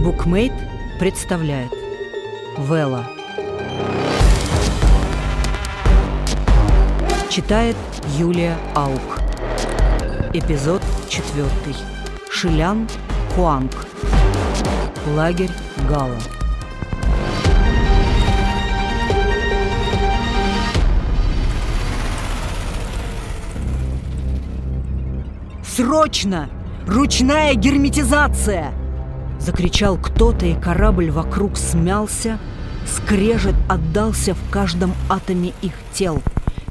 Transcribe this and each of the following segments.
Букмейт представляет Вела Читает Юлия Аук. Эпизод 4 Шилян Хуанг. Лагерь Гала. «Срочно! Ручная герметизация!» Закричал кто-то, и корабль вокруг смялся, скрежет отдался в каждом атоме их тел.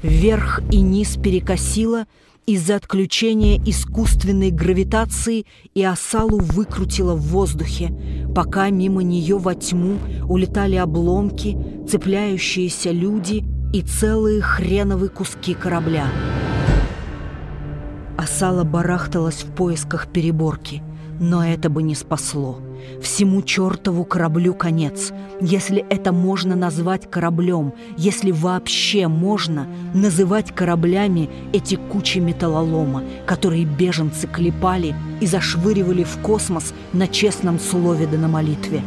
Вверх и низ перекосило из-за отключения искусственной гравитации и осалу выкрутило в воздухе, пока мимо нее во тьму улетали обломки, цепляющиеся люди и целые хреновые куски корабля. Асала барахталась в поисках переборки, но это бы не спасло. Всему чертову кораблю конец, если это можно назвать кораблем, если вообще можно называть кораблями эти кучи металлолома, которые беженцы клепали и зашвыривали в космос на честном слове да на молитве.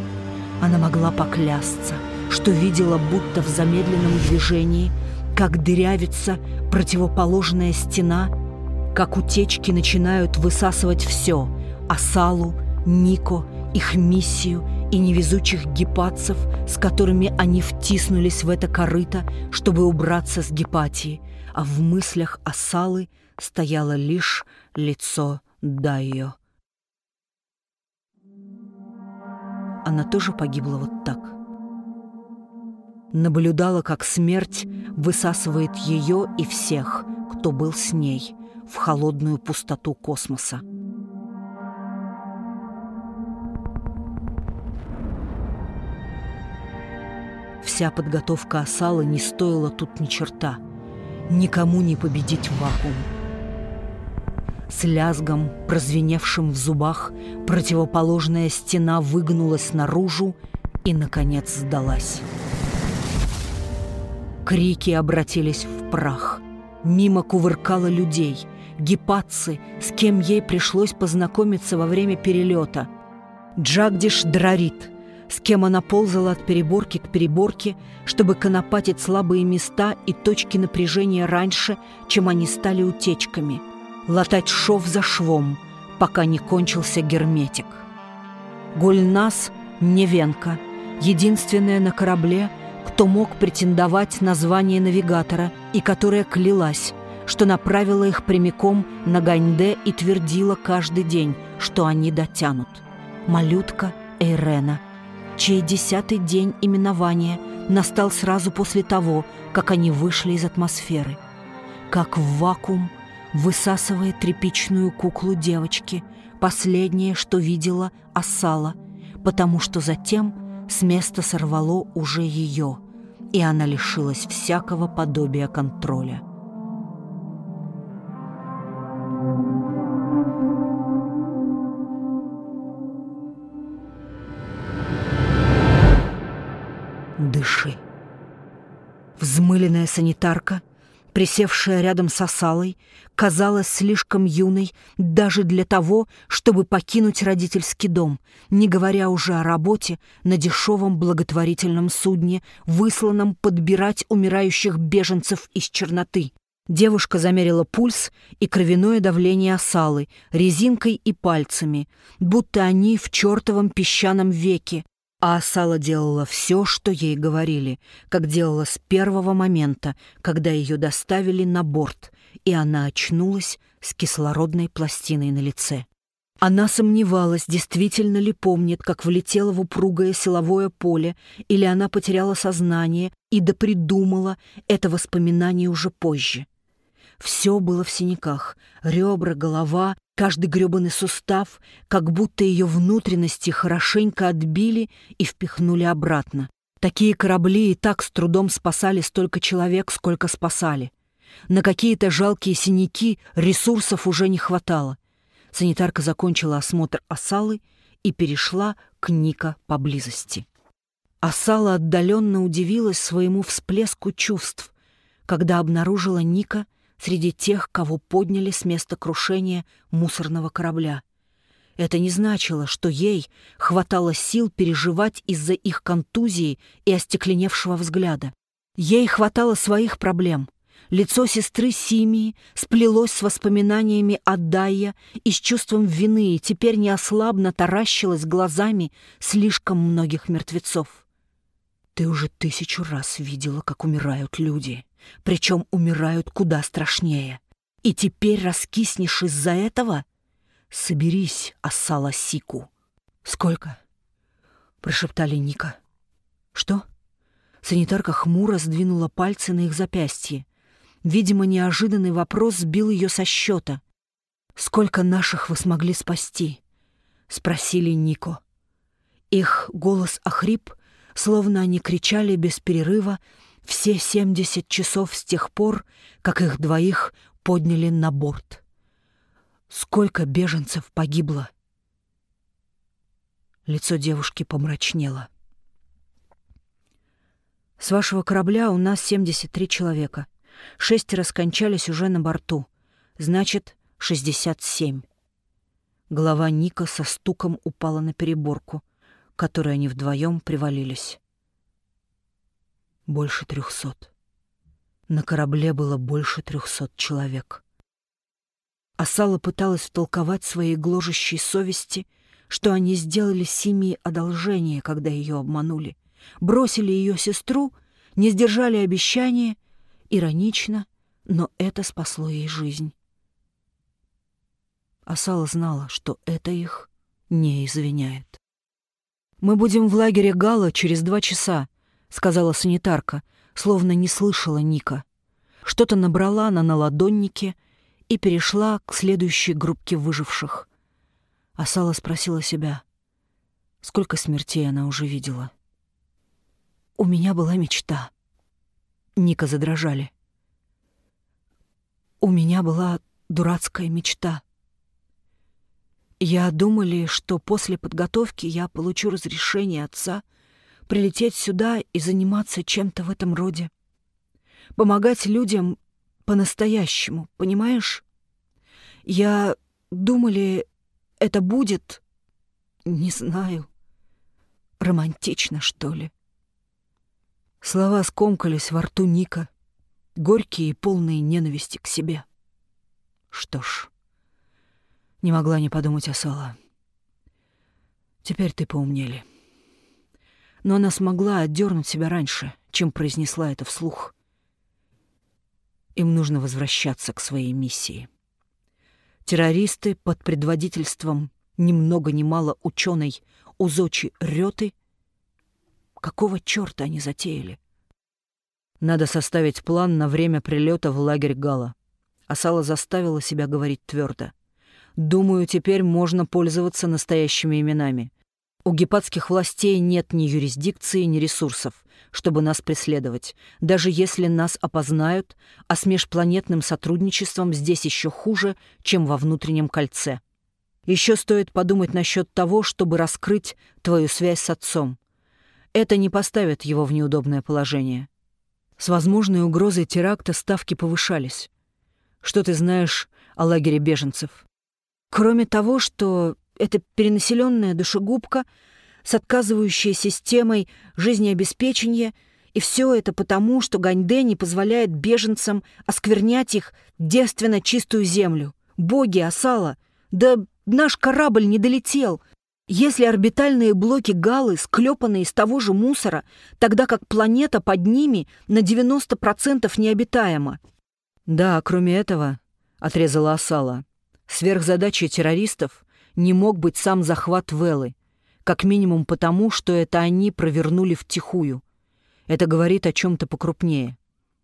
Она могла поклясться, что видела будто в замедленном движении, как дырявится противоположная стена – как утечки начинают высасывать все – Асалу, Нико, их миссию и невезучих гепатцев, с которыми они втиснулись в это корыто, чтобы убраться с гепатии, а в мыслях Асалы стояло лишь лицо Дайо. Она тоже погибла вот так. Наблюдала, как смерть высасывает ее и всех, кто был с ней – в холодную пустоту космоса. Вся подготовка осалы не стоила тут ни черта. Никому не победить в вакуум. С лязгом, прозвеневшим в зубах, противоположная стена выгнулась наружу и, наконец, сдалась. Крики обратились в прах. Мимо кувыркало людей — гепатцы, с кем ей пришлось познакомиться во время перелета. Джагдиш Драрит, с кем она ползала от переборки к переборке, чтобы конопатить слабые места и точки напряжения раньше, чем они стали утечками. Латать шов за швом, пока не кончился герметик. Гульнас Невенко, единственная на корабле, кто мог претендовать на звание навигатора и которая клялась, что направила их прямиком на Ганьде и твердила каждый день, что они дотянут. Малютка Эйрена, чей десятый день именования настал сразу после того, как они вышли из атмосферы. Как в вакуум, высасывая тряпичную куклу девочки, последнее, что видела Асала, потому что затем с места сорвало уже ее, и она лишилась всякого подобия контроля. Дыши. Взмыленная санитарка, присевшая рядом с осалой, казалась слишком юной даже для того, чтобы покинуть родительский дом, не говоря уже о работе на дешевом благотворительном судне, высланном подбирать умирающих беженцев из черноты. Девушка замерила пульс и кровяное давление осалы резинкой и пальцами, будто они в чертовом песчаном веке, а Асала делала все, что ей говорили, как делала с первого момента, когда ее доставили на борт, и она очнулась с кислородной пластиной на лице. Она сомневалась, действительно ли помнит, как влетела в упругое силовое поле, или она потеряла сознание и допридумала это воспоминание уже позже. Все было в синяках. Ребра, голова, каждый гребаный сустав, как будто ее внутренности хорошенько отбили и впихнули обратно. Такие корабли и так с трудом спасали столько человек, сколько спасали. На какие-то жалкие синяки ресурсов уже не хватало. Санитарка закончила осмотр осалы и перешла к Ника поблизости. Осала отдаленно удивилась своему всплеску чувств, когда обнаружила Ника — среди тех, кого подняли с места крушения мусорного корабля. Это не значило, что ей хватало сил переживать из-за их контузии и остекленевшего взгляда. Ей хватало своих проблем. Лицо сестры Симии сплелось с воспоминаниями о Дайя и с чувством вины, и теперь неослабно таращилась глазами слишком многих мертвецов. Ты уже тысячу раз видела, как умирают люди, причем умирают куда страшнее. И теперь раскиснешь из-за этого? Соберись, Ассала Сику. Сколько? Прошептали Ника. Что? Санитарка хмуро сдвинула пальцы на их запястье. Видимо, неожиданный вопрос сбил ее со счета. «Сколько наших вы смогли спасти?» — спросили Нико. Их голос охрип, словно они кричали без перерыва все семьдесят часов с тех пор, как их двоих подняли на борт. Сколько беженцев погибло? Лицо девушки помрачнело. С вашего корабля у нас 73 человека. Шестеро скончались уже на борту. Значит, 67. Голова Ника со стуком упала на переборку, которой они вдвоем привалились. Больше трехсот. На корабле было больше трехсот человек. Асала пыталась втолковать своей гложущей совести, что они сделали Симии одолжение, когда ее обманули. Бросили ее сестру, не сдержали обещания. Иронично, но это спасло ей жизнь. Асала знала, что это их не извиняет. «Мы будем в лагере Гала через два часа», — сказала санитарка, словно не слышала Ника. Что-то набрала она на ладоннике и перешла к следующей группке выживших. Асала спросила себя, сколько смертей она уже видела. «У меня была мечта». Ника задрожали. «У меня была дурацкая мечта. Я думали, что после подготовки я получу разрешение отца прилететь сюда и заниматься чем-то в этом роде помогать людям по-настоящему, понимаешь? Я думали, это будет, не знаю, романтично, что ли. Слова скомкались во рту Ника, горькие и полные ненависти к себе. Что ж, не могла не подумать о Сала. Теперь ты поумнели. Но она смогла отдернуть себя раньше, чем произнесла это вслух — им нужно возвращаться к своей миссии. Террористы под предводительством ни много ни мало ученой Узочи Рёты Какого черта они затеяли? Надо составить план на время прилета в лагерь Гала. Асала заставила себя говорить твердо. Думаю, теперь можно пользоваться настоящими именами. У гепатских властей нет ни юрисдикции, ни ресурсов, чтобы нас преследовать. Даже если нас опознают, а с межпланетным сотрудничеством здесь еще хуже, чем во внутреннем кольце. Еще стоит подумать насчет того, чтобы раскрыть твою связь с отцом. Это не поставит его в неудобное положение. С возможной угрозой теракта ставки повышались. Что ты знаешь о лагере беженцев? Кроме того, что это перенаселенная душегубка с отказывающей системой жизнеобеспечения, и все это потому, что Ганьде не позволяет беженцам осквернять их девственно чистую землю. Боги, Асала, да наш корабль не долетел. Если орбитальные блоки Галы склепаны из того же мусора, тогда как планета под ними на 90% необитаема. Да, кроме этого, — отрезала Асала, — сверхзадачей террористов не мог быть сам захват Велы, как минимум потому, что это они провернули втихую. Это говорит о чем-то покрупнее.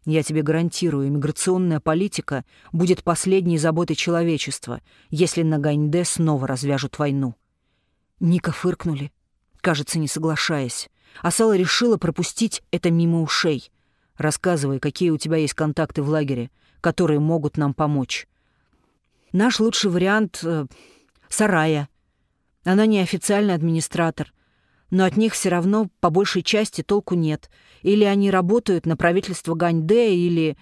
Я тебе гарантирую, иммиграционная политика будет последней заботой человечества, если на Ганьде снова развяжут войну. Ника фыркнули, кажется, не соглашаясь. Асала решила пропустить это мимо ушей. Рассказывай, какие у тебя есть контакты в лагере, которые могут нам помочь. Наш лучший вариант э, Сарая. Она неофициальный администратор, но от них все равно по большей части толку нет. Или они работают на правительство Ганьде, или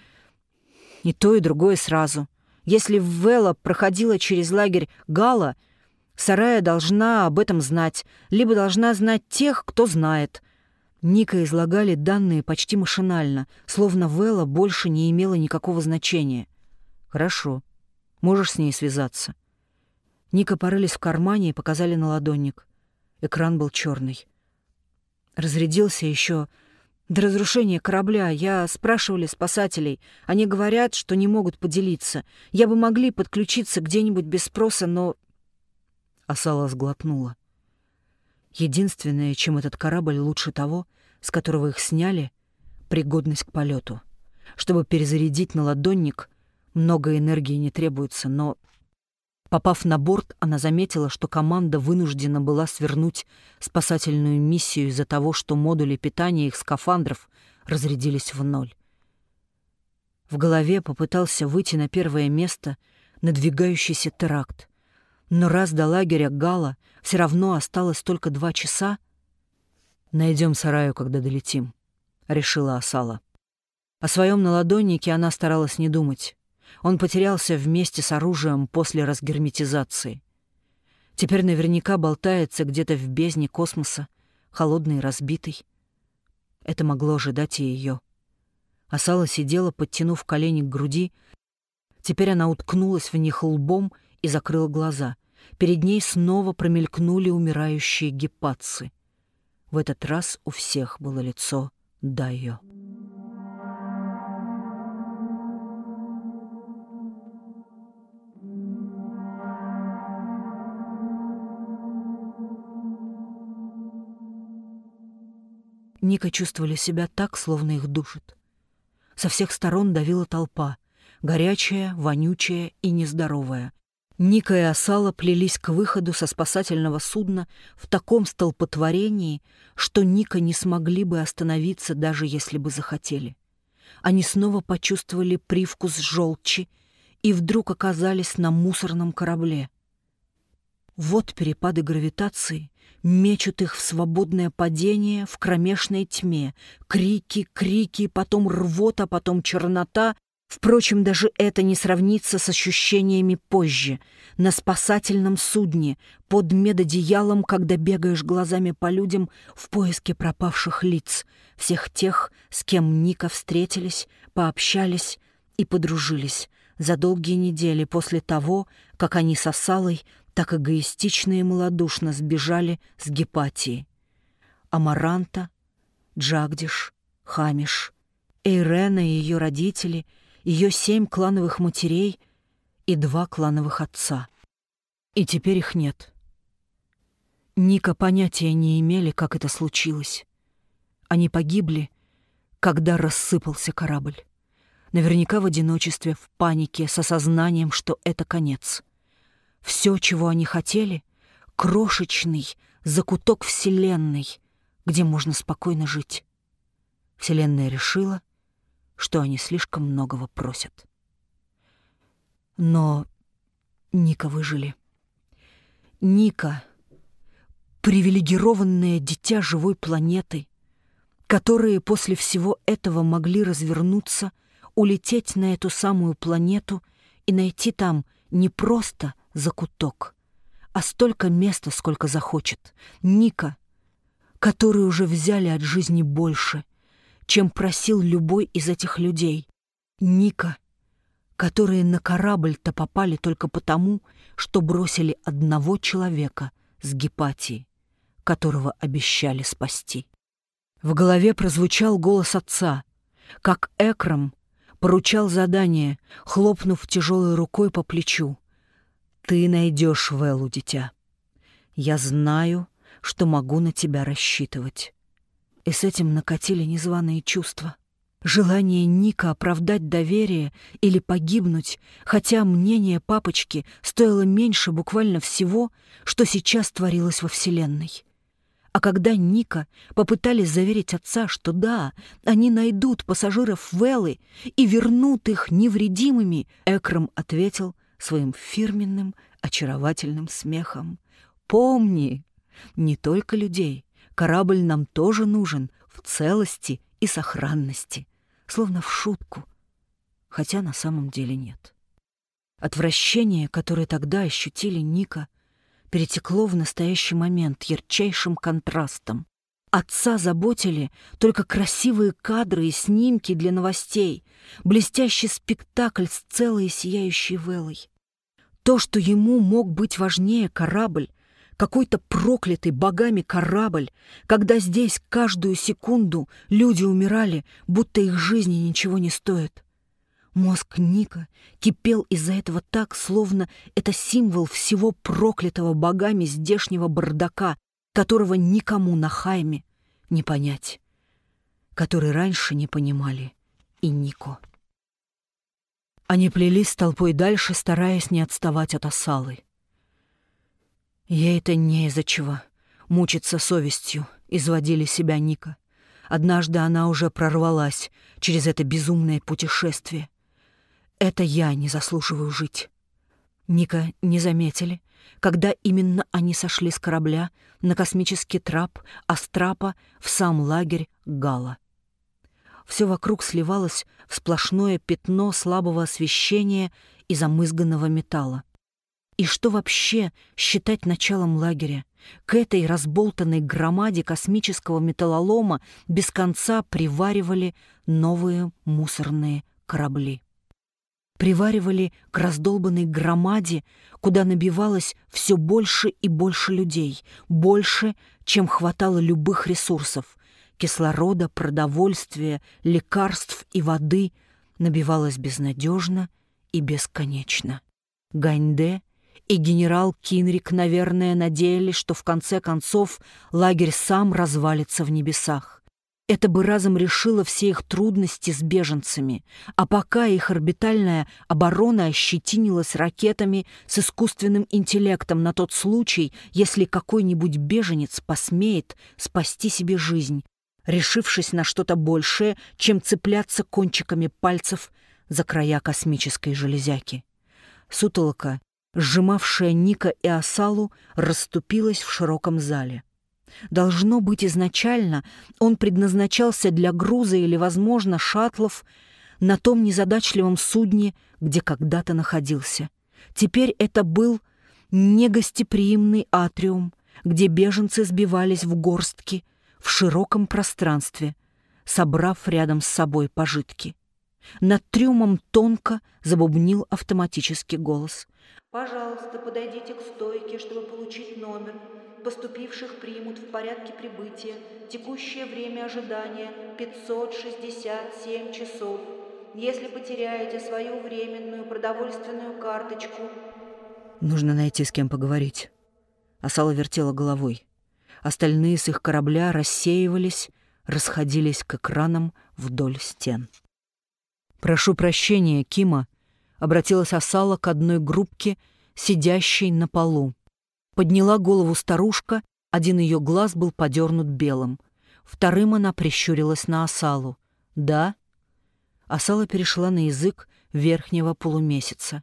и то, и другое сразу. Если Вела проходила через лагерь Гала, Сарая должна об этом знать, либо должна знать тех, кто знает. Ника излагали данные почти машинально, словно Вэлла больше не имела никакого значения. «Хорошо. Можешь с ней связаться». Ника порылись в кармане и показали на ладонник. Экран был черный. Разрядился еще до разрушения корабля. Я спрашивали спасателей. Они говорят, что не могут поделиться. Я бы могли подключиться где-нибудь без спроса, но Асала сглотнула. Единственное, чем этот корабль лучше того, с которого их сняли, — пригодность к полету. Чтобы перезарядить на ладонник, много энергии не требуется, но... Попав на борт, она заметила, что команда вынуждена была свернуть спасательную миссию из-за того, что модули питания их скафандров разрядились в ноль. В голове попытался выйти на первое место надвигающийся теракт. Но раз до лагеря Гала все равно осталось только два часа, «Найдем сараю, когда долетим», — решила Асала. О своем наладоннике она старалась не думать. Он потерялся вместе с оружием после разгерметизации. Теперь наверняка болтается где-то в бездне космоса, холодный и разбитый. Это могло ожидать и ее. Асала сидела, подтянув колени к груди. Теперь она уткнулась в них лбом и закрыла глаза. Перед ней снова промелькнули умирающие гепатцы. В этот раз у всех было лицо Дайо. Ника чувствовали себя так, словно их душит. Со всех сторон давила толпа, горячая, вонючая и нездоровая. Ника и Асала плелись к выходу со спасательного судна в таком столпотворении, что Ника не смогли бы остановиться, даже если бы захотели. Они снова почувствовали привкус желчи и вдруг оказались на мусорном корабле. Вот перепады гравитации мечут их в свободное падение в кромешной тьме. Крики, крики, потом рвота, потом чернота, Впрочем, даже это не сравнится с ощущениями позже, на спасательном судне, под медодеялом, когда бегаешь глазами по людям в поиске пропавших лиц, всех тех, с кем Ника встретились, пообщались и подружились. За долгие недели после того, как они с Осалой так эгоистично и малодушно сбежали с Гепатии. Амаранта, Джагдиш, Хамиш, Эйрена и ее родители — ее семь клановых матерей и два клановых отца. И теперь их нет. Ника понятия не имели, как это случилось. Они погибли, когда рассыпался корабль. Наверняка в одиночестве, в панике, с осознанием, что это конец. Все, чего они хотели — крошечный закуток Вселенной, где можно спокойно жить. Вселенная решила, что они слишком многого просят. Но Ника выжили. Ника — привилегированное дитя живой планеты, которые после всего этого могли развернуться, улететь на эту самую планету и найти там не просто закуток, а столько места, сколько захочет. Ника, которые уже взяли от жизни больше — чем просил любой из этих людей. Ника, которые на корабль-то попали только потому, что бросили одного человека с Гепатии, которого обещали спасти. В голове прозвучал голос отца, как Экрам поручал задание, хлопнув тяжелой рукой по плечу. «Ты найдешь Велу, дитя. Я знаю, что могу на тебя рассчитывать» и с этим накатили незваные чувства. Желание Ника оправдать доверие или погибнуть, хотя мнение папочки стоило меньше буквально всего, что сейчас творилось во Вселенной. А когда Ника попытались заверить отца, что да, они найдут пассажиров Веллы и вернут их невредимыми, Экрам ответил своим фирменным очаровательным смехом. «Помни, не только людей, Корабль нам тоже нужен в целости и сохранности, словно в шутку, хотя на самом деле нет. Отвращение, которое тогда ощутили Ника, перетекло в настоящий момент ярчайшим контрастом. Отца заботили только красивые кадры и снимки для новостей, блестящий спектакль с целой сияющей Велой. То, что ему мог быть важнее корабль, какой-то проклятый богами корабль, когда здесь каждую секунду люди умирали, будто их жизни ничего не стоит. Мозг Ника кипел из-за этого так, словно это символ всего проклятого богами здешнего бардака, которого никому на Хайме не понять, который раньше не понимали и Нико. Они плелись толпой дальше, стараясь не отставать от осалы. Ей это не из-за чего. Мучиться совестью, изводили себя Ника. Однажды она уже прорвалась через это безумное путешествие. Это я не заслуживаю жить. Ника не заметили, когда именно они сошли с корабля на космический трап, а с трапа в сам лагерь Гала. Все вокруг сливалось в сплошное пятно слабого освещения и замызганного металла. И что вообще считать началом лагеря? К этой разболтанной громаде космического металлолома без конца приваривали новые мусорные корабли. Приваривали к раздолбанной громаде, куда набивалось все больше и больше людей, больше, чем хватало любых ресурсов — кислорода, продовольствия, лекарств и воды — набивалось безнадежно и бесконечно. Ганьде и генерал Кинрик, наверное, надеялись, что в конце концов лагерь сам развалится в небесах. Это бы разом решило все их трудности с беженцами, а пока их орбитальная оборона ощетинилась ракетами с искусственным интеллектом на тот случай, если какой-нибудь беженец посмеет спасти себе жизнь, решившись на что-то большее, чем цепляться кончиками пальцев за края космической железяки. Сутолока сжимавшая Ника и Асалу, расступилась в широком зале. Должно быть, изначально он предназначался для груза или, возможно, шаттлов на том незадачливом судне, где когда-то находился. Теперь это был негостеприимный атриум, где беженцы сбивались в горстки в широком пространстве, собрав рядом с собой пожитки. Над трюмом тонко забубнил автоматический голос. Пожалуйста, подойдите к стойке, чтобы получить номер. Поступивших примут в порядке прибытия. Текущее время ожидания 567 часов. Если потеряете свою временную продовольственную карточку... Нужно найти с кем поговорить. Асала вертела головой. Остальные с их корабля рассеивались, расходились к экранам вдоль стен. «Прошу прощения, Кима», обратилась Асала к одной группке, сидящей на полу. Подняла голову старушка, один ее глаз был подернут белым. Вторым она прищурилась на Асалу. «Да?» Асала перешла на язык верхнего полумесяца.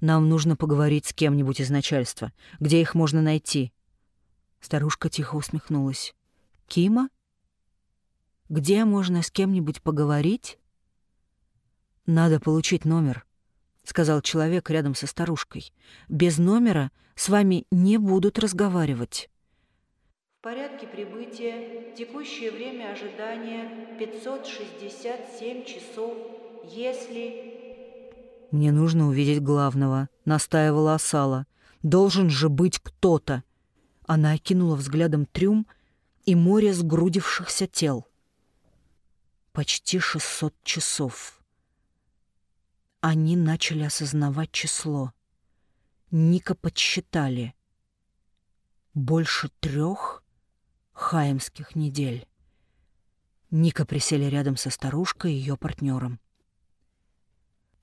«Нам нужно поговорить с кем-нибудь из начальства. Где их можно найти?» Старушка тихо усмехнулась. «Кима? Где можно с кем-нибудь поговорить?» «Надо получить номер сказал человек рядом со старушкой. «Без номера с вами не будут разговаривать». В порядке прибытия, текущее время ожидания 567 часов, если... «Мне нужно увидеть главного», — настаивала Асала. «Должен же быть кто-то». Она окинула взглядом трюм и море сгрудившихся тел. Почти шестьсот часов они начали осознавать число. Ника подсчитали. Больше трех хаемских недель. Ника присели рядом со старушкой и ее партнером.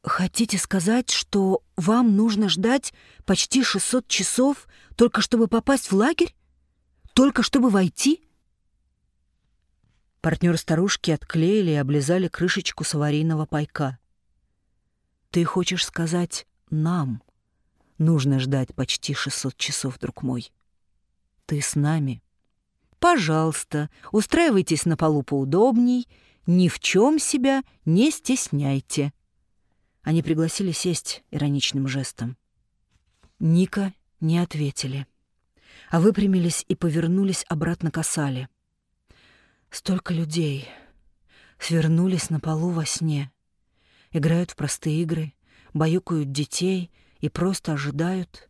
«Хотите сказать, что вам нужно ждать почти 600 часов, только чтобы попасть в лагерь? Только чтобы войти?» Партнер старушки отклеили и облизали крышечку с аварийного пайка. Ты хочешь сказать «нам»? Нужно ждать почти 600 часов, друг мой. Ты с нами. Пожалуйста, устраивайтесь на полу поудобней, ни в чем себя не стесняйте. Они пригласили сесть ироничным жестом. Ника не ответили. а выпрямились и повернулись обратно к осале. Столько людей свернулись на полу во сне, играют в простые игры, баюкают детей и просто ожидают,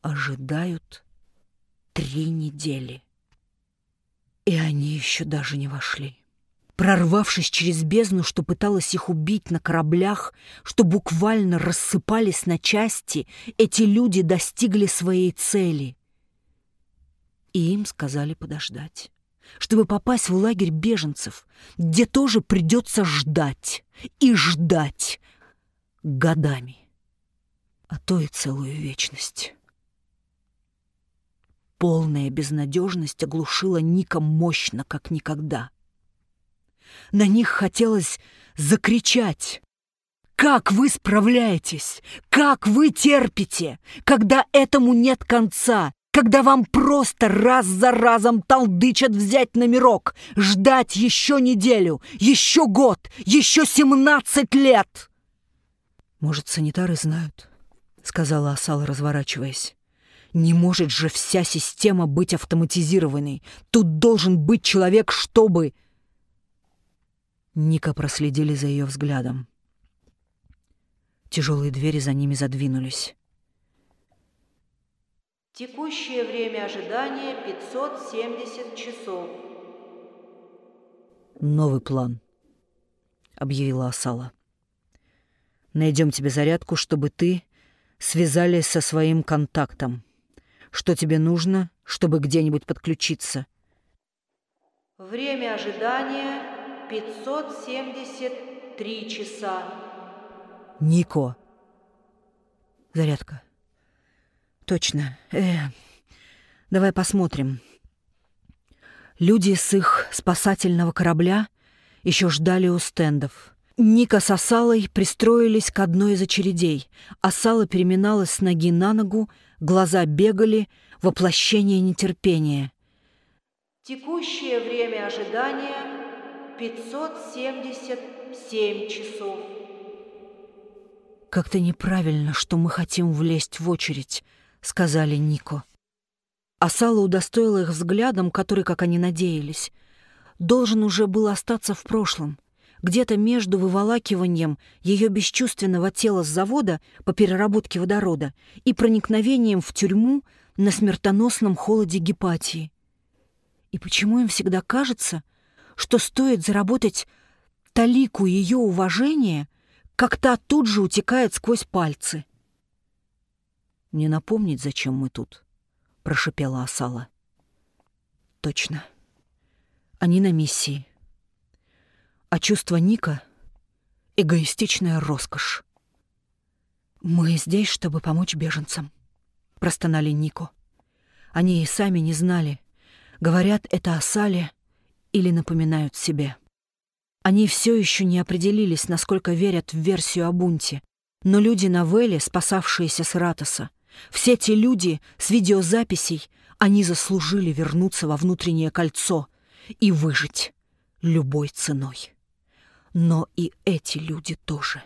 ожидают три недели. И они еще даже не вошли. Прорвавшись через бездну, что пыталась их убить на кораблях, что буквально рассыпались на части, эти люди достигли своей цели. И им сказали подождать, чтобы попасть в лагерь беженцев, где тоже придется ждать и ждать годами, а то и целую вечность. Полная безнадежность оглушила Ника мощно, как никогда. На них хотелось закричать. «Как вы справляетесь? Как вы терпите, когда этому нет конца? Когда вам просто раз за разом толдычат взять номерок, ждать еще неделю, еще год, еще семнадцать лет?» «Может, санитары знают?» — сказала Асала, разворачиваясь. Не может же вся система быть автоматизированной. Тут должен быть человек, чтобы... Ника проследили за ее взглядом. Тяжелые двери за ними задвинулись. Текущее время ожидания 570 часов. Новый план, объявила Асала. Найдем тебе зарядку, чтобы ты связались со своим контактом. Что тебе нужно, чтобы где-нибудь подключиться? Время ожидания 573 часа. Нико. Зарядка. Точно. Э, давай посмотрим. Люди с их спасательного корабля еще ждали у стендов. Ника с Асалой пристроились к одной из очередей. Асала переминалась с ноги на ногу, глаза бегали, воплощение нетерпения. Текущее время ожидания 577 часов. «Как-то неправильно, что мы хотим влезть в очередь», — сказали Нико. Асала удостоила их взглядом, который, как они надеялись, должен уже был остаться в прошлом где-то между выволакиванием ее бесчувственного тела с завода по переработке водорода и проникновением в тюрьму на смертоносном холоде гепатии. И почему им всегда кажется, что стоит заработать талику ее уважения, как та тут же утекает сквозь пальцы? «Не напомнить, зачем мы тут?» — прошипела Асала. «Точно. Они на миссии а чувство Ника — эгоистичная роскошь. «Мы здесь, чтобы помочь беженцам», — простонали Нико. Они и сами не знали, говорят это о Сале или напоминают себе. Они все еще не определились, насколько верят в версию о бунте, но люди на Веле, спасавшиеся с Ратоса, все те люди с видеозаписей, они заслужили вернуться во внутреннее кольцо и выжить любой ценой. Но и эти люди тоже.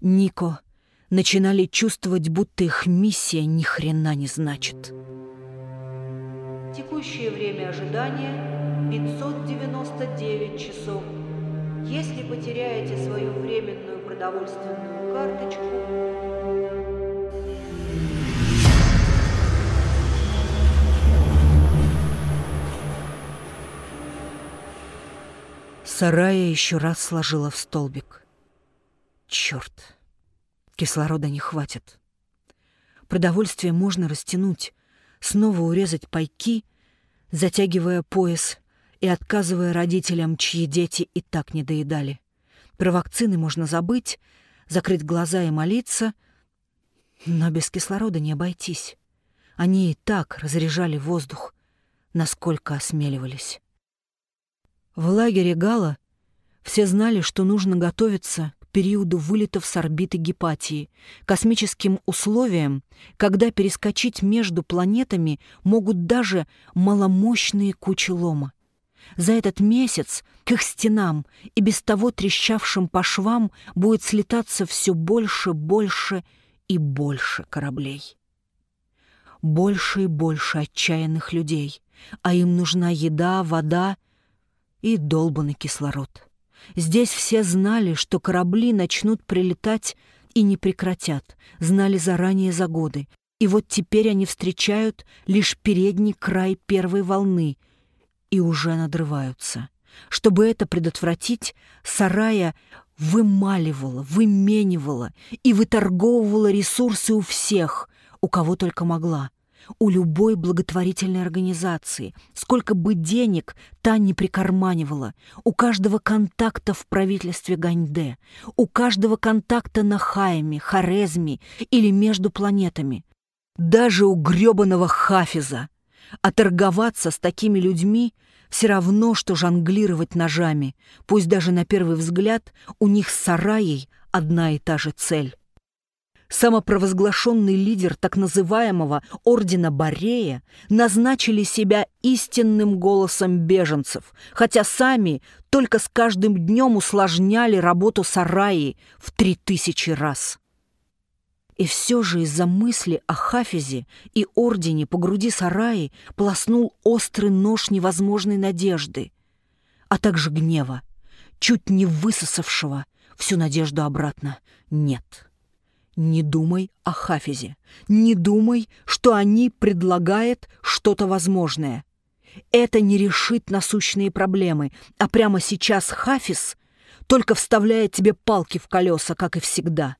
Нико начинали чувствовать, будто их миссия ни хрена не значит. Текущее время ожидания 599 часов. Если потеряете свою временную продовольственную карточку, Сарая еще раз сложила в столбик. Черт, кислорода не хватит. Продовольствие можно растянуть, снова урезать пайки, затягивая пояс и отказывая родителям, чьи дети и так не доедали. Про вакцины можно забыть, закрыть глаза и молиться, но без кислорода не обойтись. Они и так разряжали воздух, насколько осмеливались. В лагере Гала все знали, что нужно готовиться к периоду вылетов с орбиты Гепатии, космическим условиям, когда перескочить между планетами могут даже маломощные кучи лома. За этот месяц к их стенам и без того трещавшим по швам будет слетаться все больше, больше и больше кораблей. Больше и больше отчаянных людей, а им нужна еда, вода и долбанный кислород. Здесь все знали, что корабли начнут прилетать и не прекратят, знали заранее за годы. И вот теперь они встречают лишь передний край первой волны и уже надрываются. Чтобы это предотвратить, Сарая вымаливала, выменивала и выторговывала ресурсы у всех, у кого только могла у любой благотворительной организации, сколько бы денег та не прикарманивала, у каждого контакта в правительстве Ганьде, у каждого контакта на Хайме, Хорезме или между планетами, даже у грёбаного Хафиза. А торговаться с такими людьми все равно, что жонглировать ножами, пусть даже на первый взгляд у них с сараей одна и та же цель самопровозглашенный лидер так называемого Ордена Борея, назначили себя истинным голосом беженцев, хотя сами только с каждым днем усложняли работу Сараи в три тысячи раз. И все же из-за мысли о Хафизе и Ордене по груди Сараи полоснул острый нож невозможной надежды, а также гнева, чуть не высосавшего всю надежду обратно. Нет. Не думай о Хафизе. Не думай, что они предлагают что-то возможное. Это не решит насущные проблемы, а прямо сейчас Хафиз только вставляет тебе палки в колеса, как и всегда.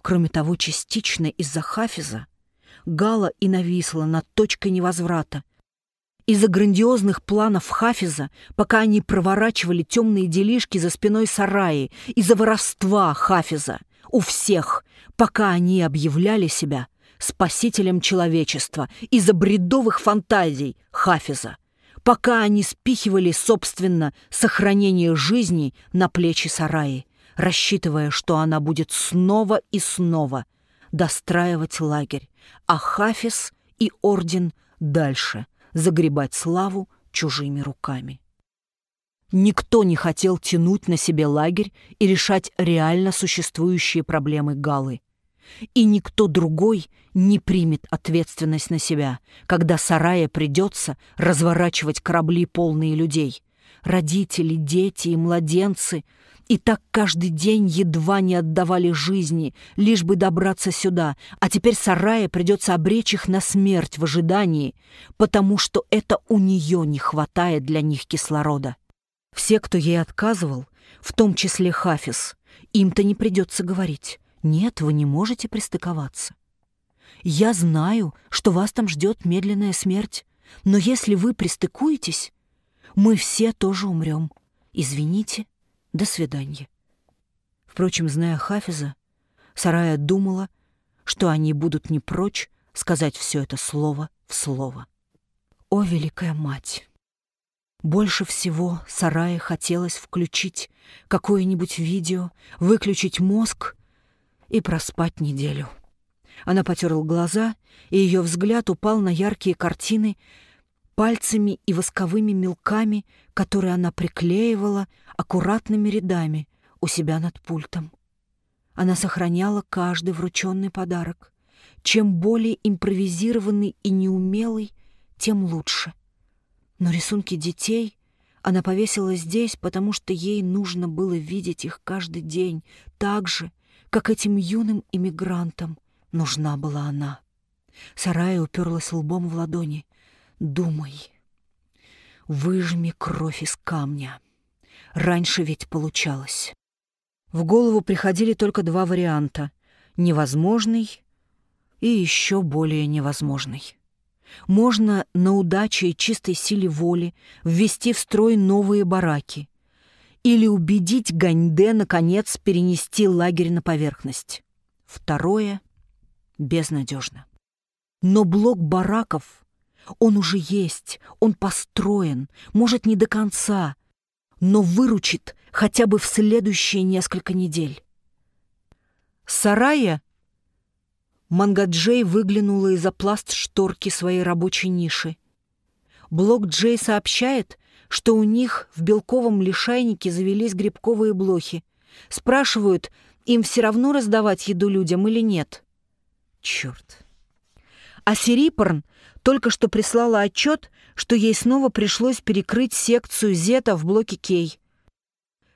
Кроме того, частично из-за Хафиза Гала и нависла над точкой невозврата. Из-за грандиозных планов Хафиза, пока они проворачивали темные делишки за спиной сараи, из-за воровства Хафиза — у всех, пока они объявляли себя спасителем человечества из-за бредовых фантазий Хафиза, пока они спихивали, собственно, сохранение жизни на плечи Сараи, рассчитывая, что она будет снова и снова достраивать лагерь, а Хафиз и Орден дальше загребать славу чужими руками. Никто не хотел тянуть на себе лагерь и решать реально существующие проблемы Галы. И никто другой не примет ответственность на себя, когда Сарая придется разворачивать корабли, полные людей. Родители, дети и младенцы и так каждый день едва не отдавали жизни, лишь бы добраться сюда, а теперь Сарая придется обречь их на смерть в ожидании, потому что это у нее не хватает для них кислорода. Все, кто ей отказывал, в том числе Хафиз, им-то не придется говорить. Нет, вы не можете пристыковаться. Я знаю, что вас там ждет медленная смерть, но если вы пристыкуетесь, мы все тоже умрем. Извините, до свидания. Впрочем, зная Хафиза, Сарая думала, что они будут не прочь сказать все это слово в слово. О, Великая Мать! Больше всего Сарае хотелось включить какое-нибудь видео, выключить мозг и проспать неделю. Она потерла глаза, и ее взгляд упал на яркие картины пальцами и восковыми мелками, которые она приклеивала аккуратными рядами у себя над пультом. Она сохраняла каждый врученный подарок. Чем более импровизированный и неумелый, тем лучше — но рисунки детей она повесила здесь, потому что ей нужно было видеть их каждый день, так же, как этим юным иммигрантам нужна была она. Сарая уперлась лбом в ладони. «Думай, выжми кровь из камня. Раньше ведь получалось». В голову приходили только два варианта — невозможный и еще более невозможный. Можно на удаче и чистой силе воли ввести в строй новые бараки или убедить Ганьде, наконец, перенести лагерь на поверхность. Второе — безнадежно. Но блок бараков, он уже есть, он построен, может, не до конца, но выручит хотя бы в следующие несколько недель. Сарая Мангаджей выглянула из-за пласт шторки своей рабочей ниши. Блок Джей сообщает, что у них в белковом лишайнике завелись грибковые блохи. Спрашивают, им все равно раздавать еду людям или нет. Черт. А Сирипорн только что прислала отчет, что ей снова пришлось перекрыть секцию Зета в блоке Кей.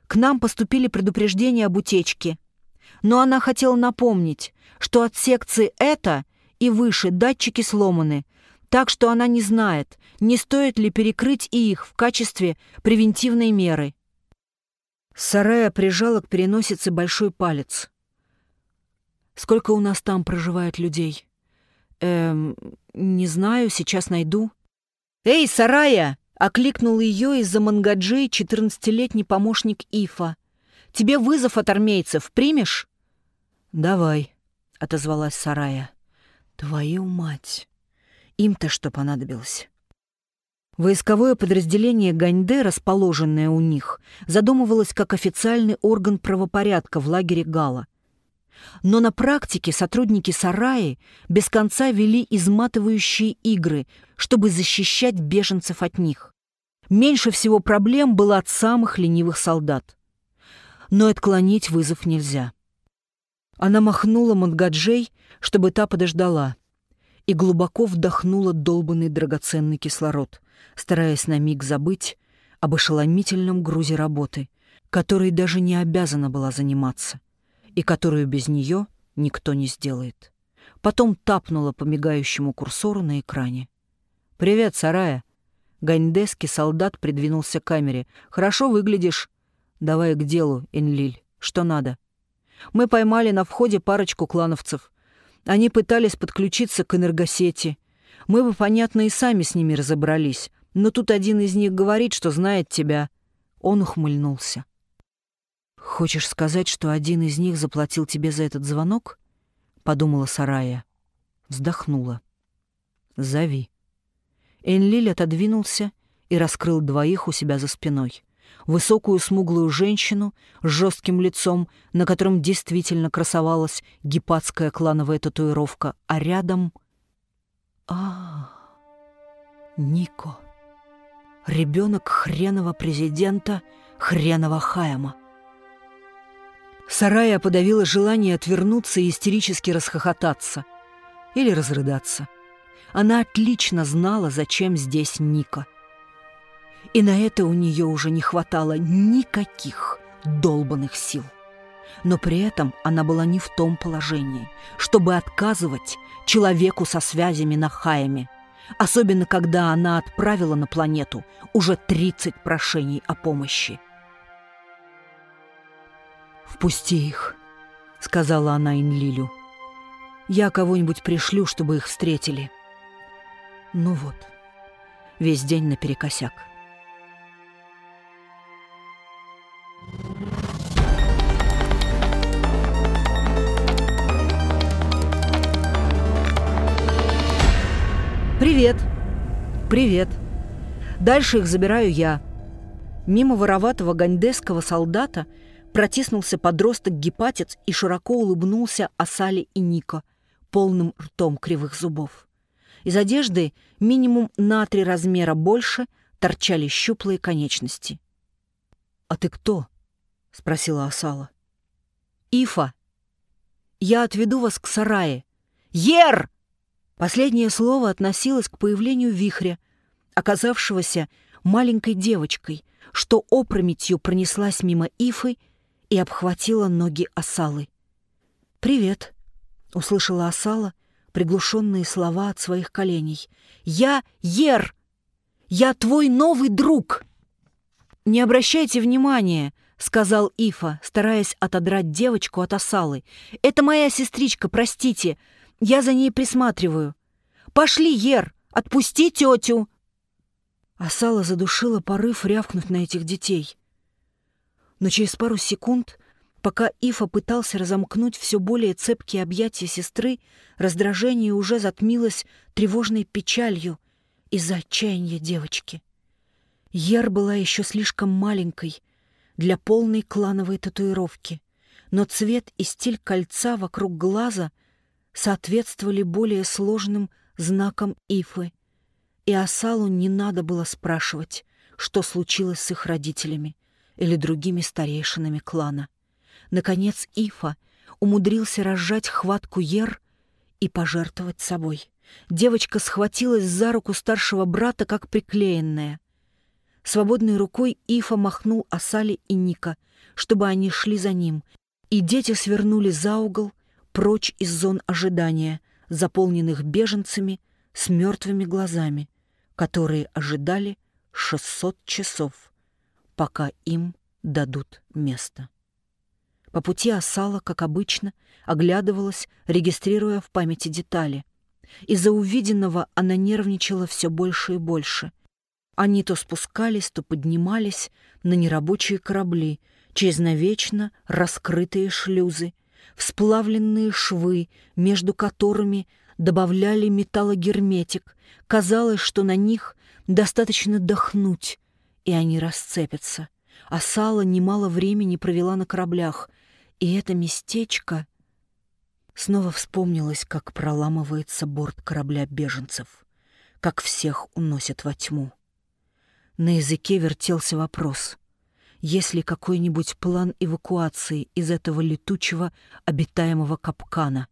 К нам поступили предупреждения об утечке. Но она хотела напомнить, что от секции «это» и выше датчики сломаны, так что она не знает, не стоит ли перекрыть и их в качестве превентивной меры. Сарая прижала к переносице большой палец. «Сколько у нас там проживает людей?» «Эм, не знаю, сейчас найду». «Эй, Сарая!» — окликнул ее из-за мангаджей четырнадцатилетний помощник Ифа. «Тебе вызов от армейцев примешь?» «Давай», — отозвалась Сарая. «Твою мать! Им-то что понадобилось?» Войсковое подразделение Ганьде, расположенное у них, задумывалось как официальный орган правопорядка в лагере Гала. Но на практике сотрудники Сараи без конца вели изматывающие игры, чтобы защищать беженцев от них. Меньше всего проблем было от самых ленивых солдат. Но отклонить вызов нельзя. Она махнула Мангаджей, чтобы та подождала, и глубоко вдохнула долбанный драгоценный кислород — стараясь на миг забыть об ошеломительном грузе работы, которой даже не обязана была заниматься, и которую без нее никто не сделает. Потом тапнула по мигающему курсору на экране. «Привет, Сарая!» Ганьдеский солдат придвинулся к камере. «Хорошо выглядишь. Давай к делу, Энлиль. Что надо?» «Мы поймали на входе парочку клановцев. Они пытались подключиться к энергосети. Мы бы, понятно, и сами с ними разобрались. Но тут один из них говорит, что знает тебя. Он ухмыльнулся. «Хочешь сказать, что один из них заплатил тебе за этот звонок?» — подумала Сарая. Вздохнула. «Зови». Энлиль отодвинулся и раскрыл двоих у себя за спиной. Высокую смуглую женщину с жестким лицом, на котором действительно красовалась гепатская клановая татуировка, а рядом... а, Нико. Ребенок хренового президента, хренового Хайма. Сарая подавила желание отвернуться и истерически расхохотаться. Или разрыдаться. Она отлично знала, зачем здесь Ника. И на это у нее уже не хватало никаких долбанных сил. Но при этом она была не в том положении, чтобы отказывать человеку со связями на Хайме – особенно когда она отправила на планету уже 30 прошений о помощи. «Впусти их», — сказала она Инлилю. «Я кого-нибудь пришлю, чтобы их встретили». Ну вот, весь день наперекосяк. «Привет!» «Привет!» Дальше их забираю я. Мимо вороватого гандесского солдата протиснулся подросток-гепатец и широко улыбнулся Асали и Ника, полным ртом кривых зубов. Из одежды минимум на три размера больше торчали щуплые конечности. «А ты кто?» — спросила Асала. «Ифа. Я отведу вас к сарае». «Ер!» Последнее слово относилось к появлению вихря, оказавшегося маленькой девочкой, что опрометью пронеслась мимо Ифы и обхватила ноги Осалы. «Привет», — услышала Осала приглушенные слова от своих коленей. «Я Ер! Я твой новый друг!» «Не обращайте внимания», — сказал Ифа, стараясь отодрать девочку от Осалы. «Это моя сестричка, простите. Я за ней присматриваю. Пошли, Ер, отпусти тетю!» Асала задушила порыв рявкнуть на этих детей. Но через пару секунд, пока Ифа пытался разомкнуть все более цепкие объятия сестры, раздражение уже затмилось тревожной печалью из-за отчаяния девочки. Ер была еще слишком маленькой для полной клановой татуировки, но цвет и стиль кольца вокруг глаза — соответствовали более сложным знакам Ифы, и Асалу не надо было спрашивать, что случилось с их родителями или другими старейшинами клана. Наконец Ифа умудрился разжать хватку Ер и пожертвовать собой. Девочка схватилась за руку старшего брата, как приклеенная. Свободной рукой Ифа махнул Асали и Ника, чтобы они шли за ним, и дети свернули за угол, прочь из зон ожидания, заполненных беженцами с мертвыми глазами, которые ожидали 600 часов, пока им дадут место. По пути Асала, как обычно, оглядывалась, регистрируя в памяти детали. Из-за увиденного она нервничала все больше и больше. Они то спускались, то поднимались на нерабочие корабли, через навечно раскрытые шлюзы, всплавленные швы, между которыми добавляли металлогерметик. Казалось, что на них достаточно дохнуть, и они расцепятся. А Сала немало времени провела на кораблях, и это местечко... Снова вспомнилось, как проламывается борт корабля беженцев, как всех уносят во тьму. На языке вертелся вопрос. Есть ли какой-нибудь план эвакуации из этого летучего обитаемого капкана?